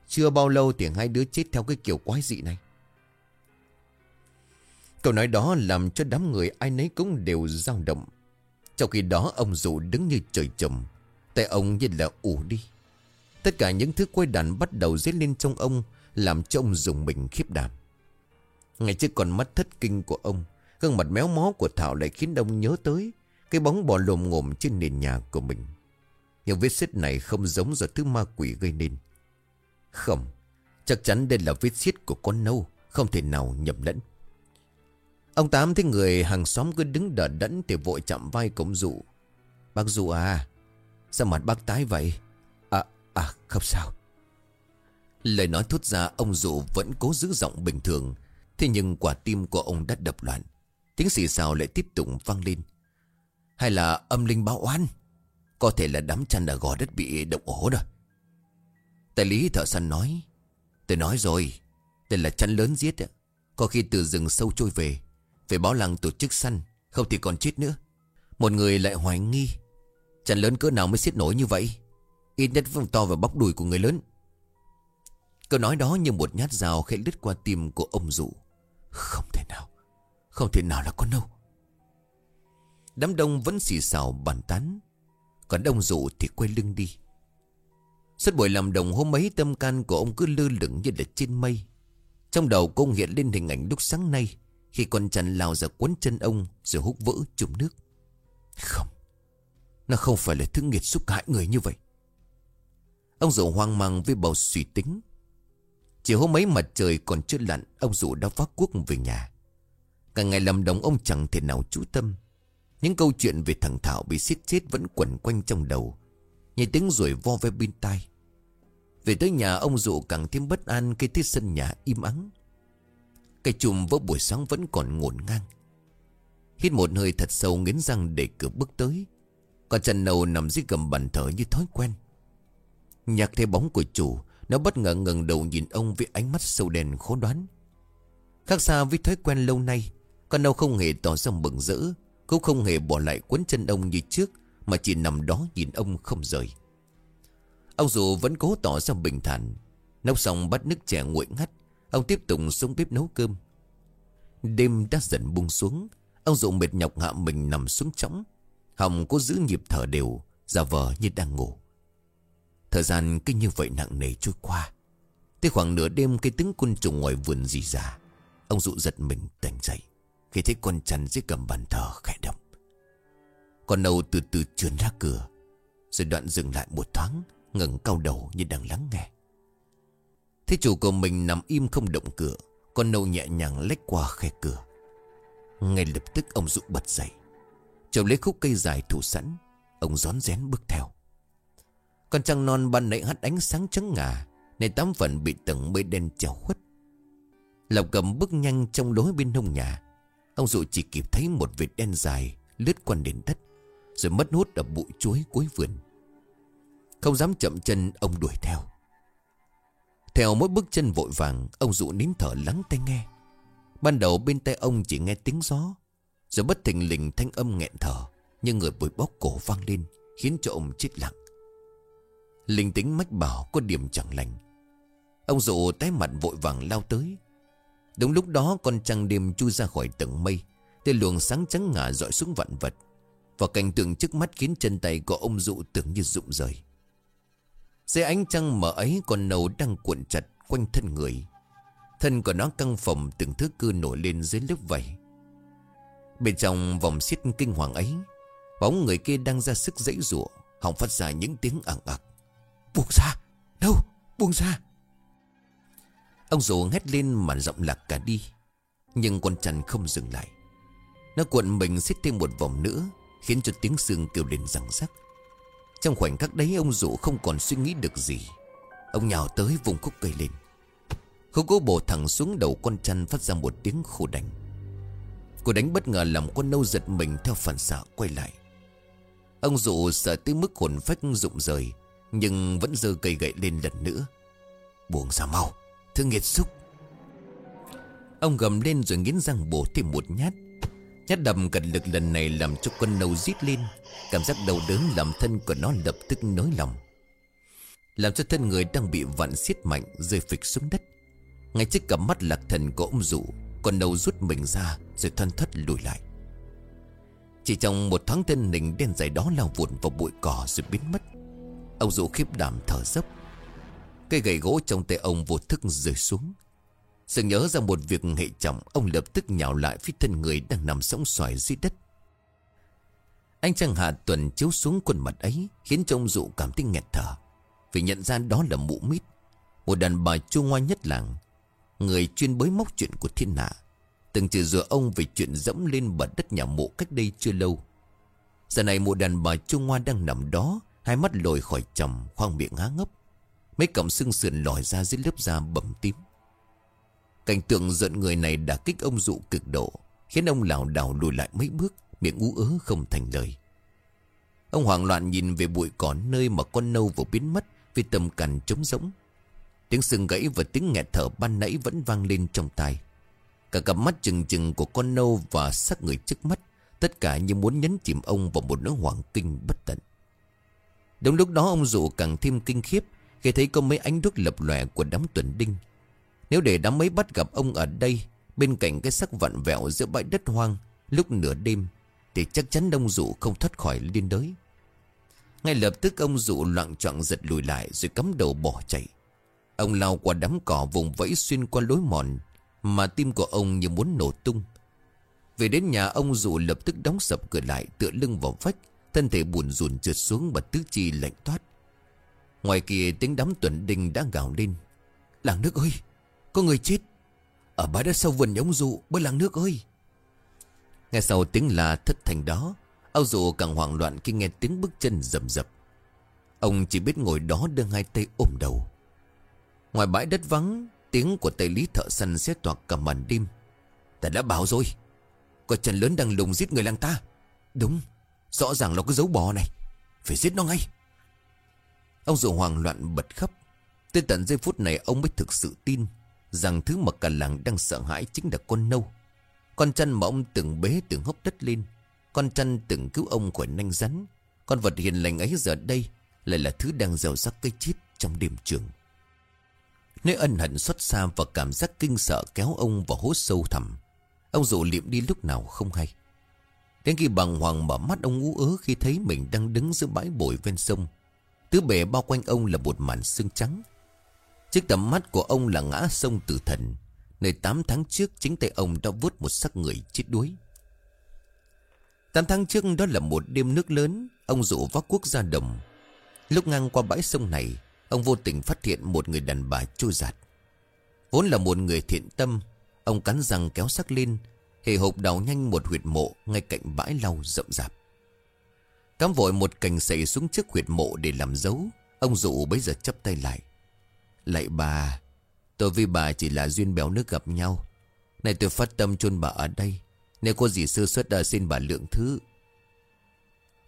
Chưa bao lâu thì hai đứa chết theo cái kiểu quái dị này. Câu nói đó làm cho đám người ai nấy cũng đều dao động. Trong khi đó, ông dụ đứng như trời trầm Tay ông như là ủ đi. Tất cả những thứ quay đàn bắt đầu dết lên trong ông Làm cho ông dùng mình khiếp đảm. Ngày trước còn mắt thất kinh của ông, Gương mặt méo mó của Thảo lại khiến ông nhớ tới Cái bóng bò lồm ngồm trên nền nhà của mình. Nhưng vết xiết này không giống do thứ ma quỷ gây nên. Không, Chắc chắn đây là vết xiết của con nâu, Không thể nào nhầm lẫn. Ông Tám thấy người hàng xóm cứ đứng đỡ đẫn Thì vội chạm vai cổng dụ. Bác dụ à Sao mặt bác tái vậy? À à không sao. Lời nói thốt ra, ông dụ vẫn cố giữ giọng bình thường. Thế nhưng quả tim của ông đã đập loạn. Tiếng xì xào lại tiếp tục vang lên. Hay là âm linh báo oan Có thể là đám chăn ở gò đất bị động ổ rồi Tài lý thợ săn nói, Tôi nói rồi, Đây là chăn lớn giết. Có khi từ rừng sâu trôi về phải báo làng tổ chức săn, Không thì còn chết nữa. Một người lại hoài nghi Chẳng lớn cỡ nào mới xiết nổi như vậy? Ít nhất vẫn to và bóc đùi của người lớn. Câu nói đó như một nhát dao khẽ lướt qua tim của ông dụ. Không thể nào, Không thể nào là con nâu. Đám đông vẫn xì xào bàn tán, Còn ông dụ thì quay lưng đi. Suốt buổi làm đồng hôm ấy, tâm can của ông cứ lơ lửng như là trên mây. Trong đầu cô hiện lên hình ảnh lúc sáng nay khi con chăn lao ra cuốn chân ông Rồi hút vỡ chùm nước. Không, Nó không phải là thứ nghiệt xúc hại người như vậy. Ông dụ hoang mang với bầu suy tính. Chiều hôm ấy mặt trời còn chưa lặn, Ông dụ đã phát cuốc về nhà. Cả ngày làm đồng ông chẳng thể nào chú tâm. Những câu chuyện về thằng Thảo bị xiết chết vẫn quẩn quanh trong đầu. Nghe tiếng rồi vo ve bên tai. Về tới nhà, ông dụ càng thêm bất an Khi thấy sân nhà im ắng. Cây chùm vỡ buổi sáng vẫn còn ngổn ngang. Hít một hơi thật sâu nghiến răng để cửa bước tới. Còn chân Nầu nằm dưới gầm bàn thờ như thói quen. Nhạc thấy bóng của chủ, Nó bất ngờ ngẩng đầu nhìn ông với ánh mắt sâu đen khó đoán. Khác xa với thói quen lâu nay, Con nâu không hề tỏ ra mừng rỡ, Cũng không hề bỏ lại quấn chân ông như trước, Mà chỉ nằm đó nhìn ông không rời. Ông dù vẫn cố tỏ ra bình thản, Nấu xong bắt nước trẻ nguội ngắt Ông tiếp tục xuống bếp nấu cơm. Đêm đã dần buông xuống, Ông dụ mệt nhọc hạ mình nằm xuống trống Hồng cố giữ nhịp thở đều, Giả vờ như đang ngủ. Thời gian cứ như vậy nặng nề trôi qua. Tới khoảng nửa đêm, Cái tiếng côn trùng ngoài vườn rì ra Ông dụ giật mình tỉnh dậy, Khi thấy con chăn dưới cầm bàn thờ khẽ động. Con nâu từ từ trườn ra cửa, Rồi đoạn dừng lại một thoáng, ngẩng cao đầu như đang lắng nghe. Thế chủ của mình nằm im không động cửa, Con nâu nhẹ nhàng lách qua khe cửa. Ngay lập tức ông dụ bật dậy. Chồng lấy khúc cây dài thủ sẵn, Ông rón rén bước theo. Con trăng non ban nãy hắt ánh sáng trắng ngà Nên tám phần bị tầng mây đen treo khuất. Lộc cầm bước nhanh trong lối bên hông nhà. Ông dụ chỉ kịp thấy một vệt đen dài Lướt qua nền đất, Rồi mất hút ở bụi chuối cuối vườn. Không dám chậm chân, ông đuổi theo. Theo mỗi bước chân vội vàng, Ông dụ nín thở lắng tai nghe. Ban đầu bên tay ông chỉ nghe tiếng gió, Rồi bất thình lình thanh âm nghẹn thở, Như người bụi bóc cổ vang lên, Khiến cho ông chết lặng. Linh tính mách bảo có điểm chẳng lành. Ông dụ tái mặt vội vàng lao tới. Đúng lúc đó, con trăng đêm chui ra khỏi tầng mây Tên luồng sáng trắng ngả dọi xuống vạn vật, Và cảnh tượng trước mắt khiến chân tay của ông dụ tưởng như rụng rời. Dưới ánh trăng mở ấy con nâu đang cuộn chặt quanh thân người. Thân của nó căng phồng từng thứ cư nổi lên dưới lớp vảy. Bên trong vòng xiết kinh hoàng ấy, Bóng người kia đang ra sức dãy rủa, Họng phát ra những tiếng ẳng ặc Buông ra Đâu buông ra. Ông rủ hét lên mà giọng lạc cả đi, Nhưng con chăn không dừng lại. Nó cuộn mình xiết thêm một vòng nữa, Khiến cho tiếng xương kêu lên răng rắc. Trong khoảnh khắc đấy ông dụ không còn suy nghĩ được gì. Ông nhào tới vùng khúc cây lên. Khúc gỗ bổ thẳng xuống đầu con chăn phát ra một tiếng khổ đánh Cô đánh bất ngờ làm con nâu giật mình theo phản xạ quay lại. Ông dụ sợ tới mức hồn phách rụng rời, Nhưng vẫn giơ cây gậy lên lần nữa. Buông ra mau thương nghiệt xúc. Ông gầm lên rồi nghiến răng bổ thêm một nhát. Nhát đầm cật lực lần này làm cho con nâu rít lên. Cảm giác đau đớn làm thân của nó lập tức nới lòng Làm cho thân người đang bị vặn xiết mạnh, rơi phịch xuống đất. Ngay trước cặp mắt lạc thần của ông dụ, Con nâu rút mình ra rồi thân thất lùi lại. Chỉ trong một thoáng thân hình đen dài đó lao vụn vào bụi cỏ rồi biến mất. Ông dụ khiếp đảm thở dốc. Cây gậy gỗ trong tay ông vô thức rơi xuống. Sự nhớ ra một việc hệ trọng, Ông lập tức nhào lại phía thân người đang nằm sóng xoài dưới đất. Anh chàng Hạ Tuần chiếu xuống khuôn mặt ấy, Khiến trông dụ cảm thấy nghẹt thở, Vì nhận ra đó là mụ mít, Một đàn bà chua ngoa nhất làng, Người chuyên bới móc chuyện của thiên hạ, Từng trừ rửa ông về chuyện dẫm lên bờ đất nhà mộ cách đây chưa lâu. Giờ này một đàn bà chua ngoa đang nằm đó, Hai mắt lồi khỏi chồng khoang miệng há ngốc Mấy cọng xương sườn lòi ra dưới lớp da bầm tím. Cảnh tượng giận người này đã kích ông dụ cực độ, Khiến ông lảo đảo lùi lại mấy bước, Miệng ú ớ không thành lời. Ông hoảng loạn nhìn về bụi cỏ nơi mà con nâu vừa biến mất Vì tầm cằn trống rỗng. Tiếng sừng gãy và tiếng nghẹt thở ban nãy vẫn vang lên trong tai. Cả cặp mắt trừng trừng của con nâu và sắc người trước mắt, Tất cả như muốn nhấn chìm ông vào một nỗi hoảng kinh bất tận. Đúng lúc đó, ông dụ càng thêm kinh khiếp, Khi thấy có mấy ánh đuốc lập lòe của đám tuần đinh. Nếu để đám mấy bắt gặp ông ở đây, Bên cạnh cái sắc vặn vẹo giữa bãi đất hoang, Lúc nửa đêm, Thì chắc chắn đông dụ không thoát khỏi liên đới. Ngay lập tức ông dụ loạn trọng giật lùi lại Rồi cắm đầu bỏ chạy. Ông lao qua đám cỏ vùng vẫy xuyên qua lối mòn, Mà tim của ông như muốn nổ tung. Về đến nhà, ông dụ lập tức đóng sập cửa lại, Tựa lưng vào vách, Thân thể buồn rùn trượt xuống và tứ chi lạnh toát. Ngoài kia, tiếng đám tuần đinh đã gào lên. Làng nước ơi! Có người chết. Ở bãi đất sau vườn ông dụ, Bơi làng nước ơi. Nghe sau tiếng là thất thành đó Âu dụ càng hoảng loạn khi nghe tiếng bước chân rầm rập. Ông chỉ biết ngồi đó đưa hai tay ôm đầu. Ngoài bãi đất vắng, Tiếng của tay lý thợ săn xét toạc cả màn đêm. Ta đã bảo rồi, Có chân lớn đang lùng giết người làng ta. Đúng, Rõ ràng là có dấu bò này, Phải giết nó ngay. Ông dụ hoảng loạn bật khóc, Tới tận giây phút này ông mới thực sự tin. Rằng thứ mà cả làng đang sợ hãi chính là con nâu. Con chăn mà ông từng bế từng hốc đất lên. Con chăn từng cứu ông khỏi nanh rắn. Con vật hiền lành ấy giờ đây Lại là thứ đang giàu sắc cây chít trong đêm trường. Nơi ân hận xót xa và cảm giác kinh sợ kéo ông vào hố sâu thẳm. Ông dụ liệm đi lúc nào không hay. Đến khi bằng hoàng mở mắt, ông ú ớ khi thấy mình đang đứng giữa bãi bồi ven sông. Tứ bề bao quanh ông là một màn xương trắng. Chiếc tầm mắt của ông là ngã sông tử thần, Nơi 8 tháng trước chính tay ông đã vớt một xác người chết đuối. 8 tháng trước đó là một đêm nước lớn, Ông rủ vác quốc ra đồng. Lúc ngang qua bãi sông này, Ông vô tình phát hiện một người đàn bà trôi giạt Vốn là một người thiện tâm, Ông cắn răng kéo xác lên, Hề hộp đào nhanh một huyệt mộ Ngay cạnh bãi lau rậm rạp. Cắm vội một cành sậy xuống trước huyệt mộ để làm dấu, Ông dụ bấy giờ chấp tay lại. Lạy bà, Tôi với bà chỉ là duyên béo nước gặp nhau. Này tôi phát tâm chôn bà ở đây, Nếu có gì sơ suất đã xin bà lượng thứ.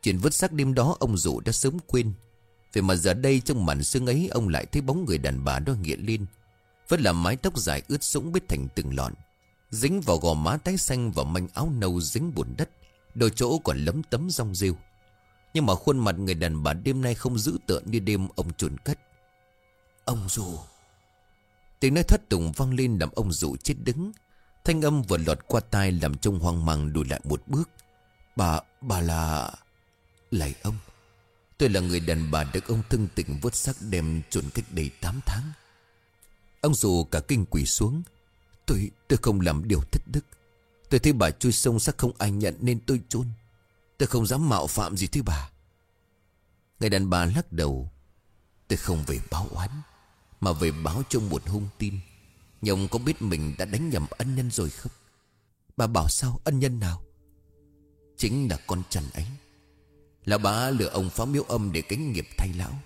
Chuyện vứt xác đêm đó ông rủ đã sớm quên. Vậy mà giờ đây trong màn sương ấy Ông lại thấy bóng người đàn bà đó nghiện lên. Vẫn là mái tóc dài ướt sũng bết thành từng lọn, Dính vào gò má tái xanh Và manh áo nâu dính bùn đất, Đôi chỗ còn lấm tấm rong rêu. Nhưng mà khuôn mặt người đàn bà đêm nay Không giữ tợn như đêm ông chuồn cất. Ông dù. Tiếng nói thất tùng vang lên làm ông dụ chết đứng. Thanh âm vừa lọt qua tai Làm trông hoang mang đùi lại một bước. Bà, bà là... Lạy ông. Tôi là người đàn bà được ông thân tình vớt xác đem chuẩn cách đây 8 tháng. Ông dù cả kinh quỷ xuống. Tôi, tôi không làm điều thất đức. Tôi thấy bà chui sông sắc không ai nhận nên tôi chôn. Tôi không dám mạo phạm gì thứ bà. Người đàn bà lắc đầu. Tôi không về báo oán. Mà về báo cho một hung tin. Nhông có biết mình đã đánh nhầm ân nhân rồi không? Bà bảo sao ân nhân nào? Chính là con trần ấy. Lão bá lừa ông phá miếu âm để cánh nghiệp thay lão.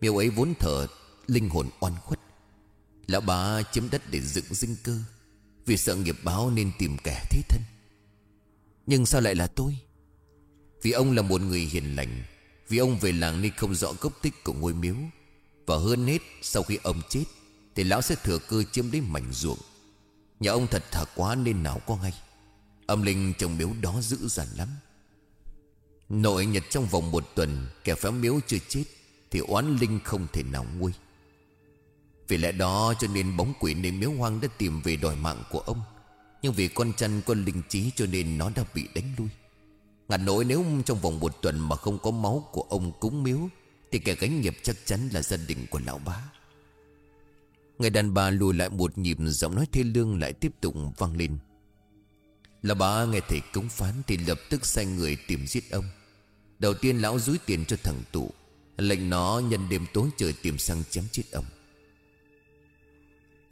Miếu ấy vốn thở linh hồn oan khuất. Lão bá chiếm đất để dựng dinh cơ. Vì sợ nghiệp báo nên tìm kẻ thế thân. Nhưng sao lại là tôi? Vì ông là một người hiền lành. Vì ông về làng nên không rõ gốc tích của ngôi miếu. Và hơn hết sau khi ông chết, Thì lão sẽ thừa cơ chiếm lấy mảnh ruộng. Nhà ông thật thà quá nên nào có ngay. Âm linh trong miếu đó dữ dằn lắm. Nội nhật trong vòng một tuần, Kẻ phá miếu chưa chết, Thì oán linh không thể nào nguôi. Vì lẽ đó cho nên bóng quỷ nên miếu hoang đã tìm về đòi mạng của ông. Nhưng vì con chăn con linh trí cho nên nó đã bị đánh lui. Ngặt nỗi nếu trong vòng một tuần mà không có máu của ông cúng miếu thì kẻ gánh nghiệp chắc chắn là gia đình của lão bá. Người đàn bà lùi lại một nhịp, giọng nói thê lương lại tiếp tục vang lên. Lão bá nghe thầy cúng phán thì lập tức sai người tìm giết ông. Đầu tiên lão rúi tiền cho thằng tụ, Lệnh nó nhân đêm tối trời tìm sang chém chết ông.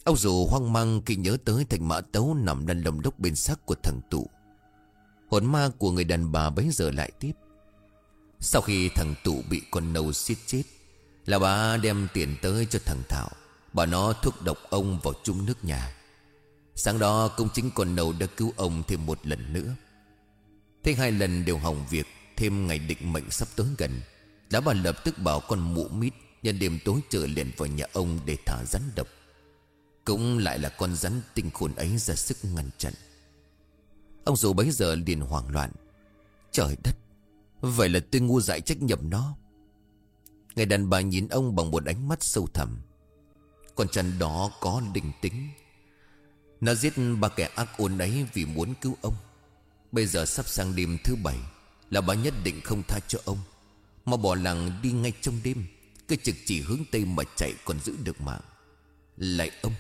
Ông dù hoang mang khi nhớ tới thành mã tấu nằm đan lồng đốc bên xác của thằng tụ. Hồn ma của người đàn bà bấy giờ lại tiếp. Sau khi thằng tụ bị con nâu xiết chết, Là bà đem tiền tới cho thằng Thảo. Bà nó thuốc độc ông vào chung nước nhà. Sáng đó, công chính con nâu đã cứu ông thêm một lần nữa. Thế hai lần đều hỏng việc, Thêm ngày định mệnh sắp tới gần. Đã bà lập tức bảo con mụ mít Nhân đêm tối trở liền vào nhà ông để thả rắn độc. Cũng lại là con rắn tinh khôn ấy ra sức ngăn chặn. Ông dù bấy giờ liền hoảng loạn. Trời đất Vậy là tôi ngu dại trách nhầm nó. Người đàn bà nhìn ông bằng một ánh mắt sâu thẳm. Con chăn đó có định tính. Nó giết ba kẻ ác ôn ấy vì muốn cứu ông. Bây giờ sắp sang đêm thứ bảy, Là bà nhất định không tha cho ông. Mà bỏ làng đi ngay trong đêm, cứ trực chỉ hướng Tây mà chạy còn giữ được mạng. Lại ông,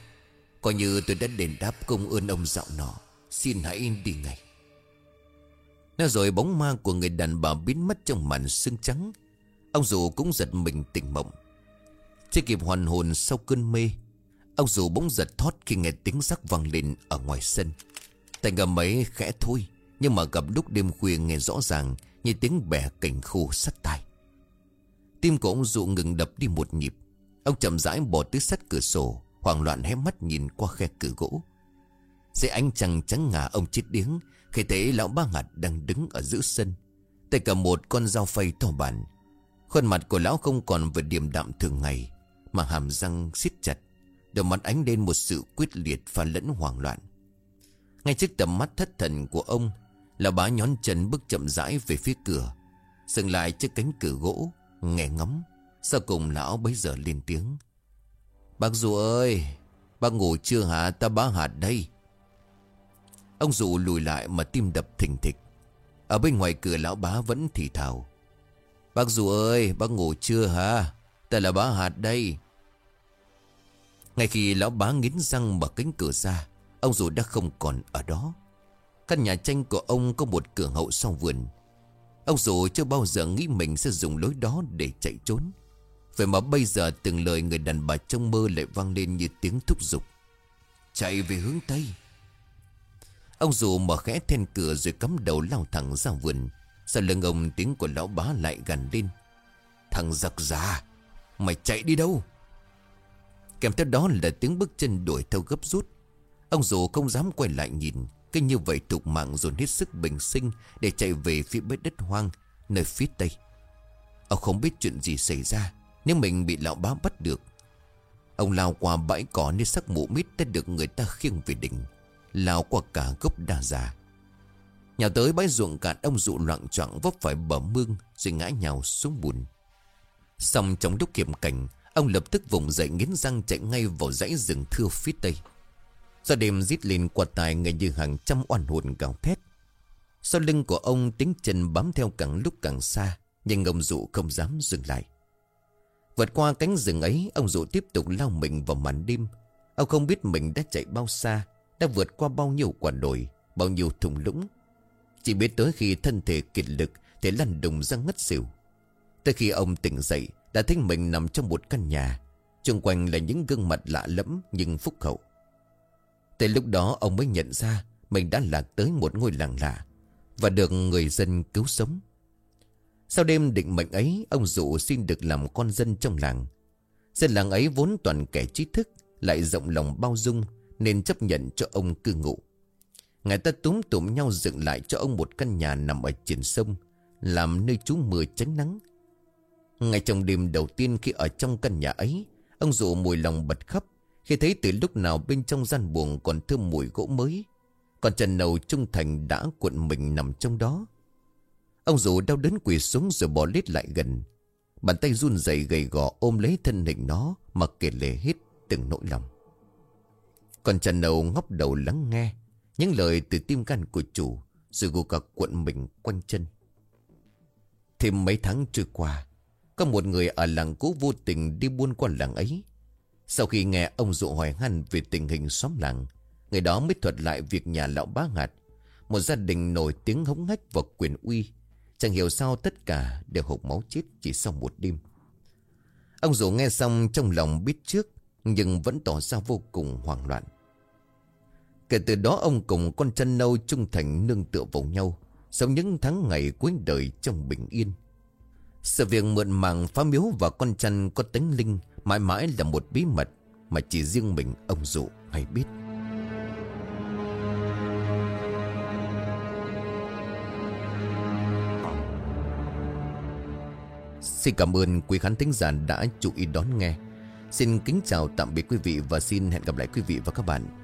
Coi như tôi đã đền đáp công ơn ông dạo nọ, Xin hãy đi ngay. Nói rồi bóng ma của người đàn bà biến mất trong màn sương trắng. Ông dù cũng giật mình tỉnh mộng. Chưa kịp hoàn hồn sau cơn mê, Ông dù bỗng giật thót khi nghe tiếng rắc vang lên ở ngoài sân. Tay ngầm ấy khẽ thôi, Nhưng mà gặp lúc đêm khuya nghe rõ ràng Như tiếng bẻ cảnh khô sắt tai. Tim của ông dụ ngừng đập đi một nhịp. Ông chậm rãi bỏ tứ sắt cửa sổ, Hoảng loạn hé mắt nhìn qua khe cửa gỗ. Dưới ánh trăng trắng ngà ông chết điếng khi thấy lão ba ngặt đang đứng ở giữa sân, Tay cầm một con dao phay thỏ bản. Khuôn mặt của lão không còn vừa điềm đạm thường ngày, Mà hàm răng siết chặt, Đôi mặt ánh lên một sự quyết liệt và lẫn hoảng loạn. Ngay trước tầm mắt thất thần của ông Là bá nhón chân bước chậm rãi về phía cửa, Dừng lại trước cánh cửa gỗ, Nghe ngắm Sau cùng lão bấy giờ lên tiếng. Bác Dù ơi, Bác ngủ chưa hả? Ta bá hạt đây. Ông Dụ lùi lại mà tim đập thình thịch. Ở bên ngoài cửa lão bá vẫn thì thào. Bác Dụ ơi, bác ngủ chưa hả? Ta là bá hạt đây. Ngay khi lão bá nghiến răng mở cánh cửa ra, Ông Dụ đã không còn ở đó. Căn nhà tranh của ông có một cửa hậu sau vườn. Ông Dụ chưa bao giờ nghĩ mình sẽ dùng lối đó để chạy trốn. Vậy mà bây giờ từng lời người đàn bà trong mơ lại vang lên như tiếng thúc giục. Chạy về hướng Tây. Ông dù mở khẽ then cửa rồi cắm đầu lao thẳng ra vườn. Sau lưng ông, tiếng của lão bá lại gần lên. Thằng giặc già, Mày chạy đi đâu? Kèm theo đó là tiếng bước chân đuổi theo gấp rút. Ông dù không dám quay lại nhìn Cái như vậy tục mạng dồn hết sức bình sinh Để chạy về phía bếp đất hoang, Nơi phía tây. Ông không biết chuyện gì xảy ra, Nhưng mình bị lão bá bắt được. Ông lao qua bãi cỏ nơi sắc mũ mít Đã được người ta khiêng về đỉnh. Lao qua cả gốc đa già Nhào tới bãi ruộng cạn ông dụ loạn trọng vấp phải bờ mương Rồi ngã nhào xuống bùn. Xong trong lúc kiểm cảnh, Ông lập tức vùng dậy nghiến răng chạy ngay vào dãy rừng thưa phía tây. Do đêm rít lên qua tài người như hàng trăm oan hồn gào thét. Sau lưng của ông tính chân bám theo càng lúc càng xa, Nhưng ông dụ không dám dừng lại. Vượt qua cánh rừng ấy, Ông dụ tiếp tục lao mình vào màn đêm. Ông không biết mình đã chạy bao xa đã vượt qua bao nhiêu quả đồi, Bao nhiêu thùng lũng. Chỉ biết tới khi thân thể kiệt lực Thì lăn đùng ra ngất xỉu. Tới khi ông tỉnh dậy, Đã thấy mình nằm trong một căn nhà. Trung quanh là những gương mặt lạ lẫm Nhưng phúc hậu. Tới lúc đó ông mới nhận ra Mình đã lạc tới một ngôi làng lạ Và được người dân cứu sống. Sau đêm định mệnh ấy, Ông dụ xin được làm con dân trong làng. Dân làng ấy vốn toàn kẻ trí thức, Lại rộng lòng bao dung nên chấp nhận cho ông cư ngụ. Ngài ta túm tụm nhau dựng lại cho ông một căn nhà nằm ở trên sông, Làm nơi trú mưa tránh nắng. Ngay trong đêm đầu tiên khi ở trong căn nhà ấy, Ông dụ mùi lòng bật khắp Khi thấy từ lúc nào bên trong gian buồng còn thơm mùi gỗ mới, Còn Trần Nầu Trung Thành đã cuộn mình nằm trong đó. Ông dụ đau đớn quỳ xuống rồi bỏ lết lại gần, Bàn tay run rẩy gầy gò ôm lấy thân hình nó Mà kể lể hết từng nỗi lòng. Còn Trần đầu ngóc đầu lắng nghe những lời từ tim gan của chủ Rồi gù cả cuộn mình quanh chân. Thêm mấy tháng trôi qua, Có một người ở làng cũ vô tình đi buôn qua làng ấy. Sau khi nghe ông dụ hỏi han về tình hình xóm làng, Người đó mới thuật lại việc nhà lão bá ngạt. Một gia đình nổi tiếng hống hách và quyền uy, Chẳng hiểu sao tất cả đều hộp máu chết chỉ sau một đêm. Ông dụ nghe xong trong lòng biết trước, Nhưng vẫn tỏ ra vô cùng hoảng loạn. Kể từ đó ông cùng con chân nâu trung thành nương tựa vào nhau Sống những tháng ngày cuối đời trong bình yên. Sự việc mượn màng phá miếu và con chân có tính linh Mãi mãi là một bí mật Mà chỉ riêng mình ông dụ hay biết. Xin cảm ơn quý khán thính giả đã chú ý đón nghe. Xin kính chào tạm biệt quý vị và xin hẹn gặp lại quý vị và các bạn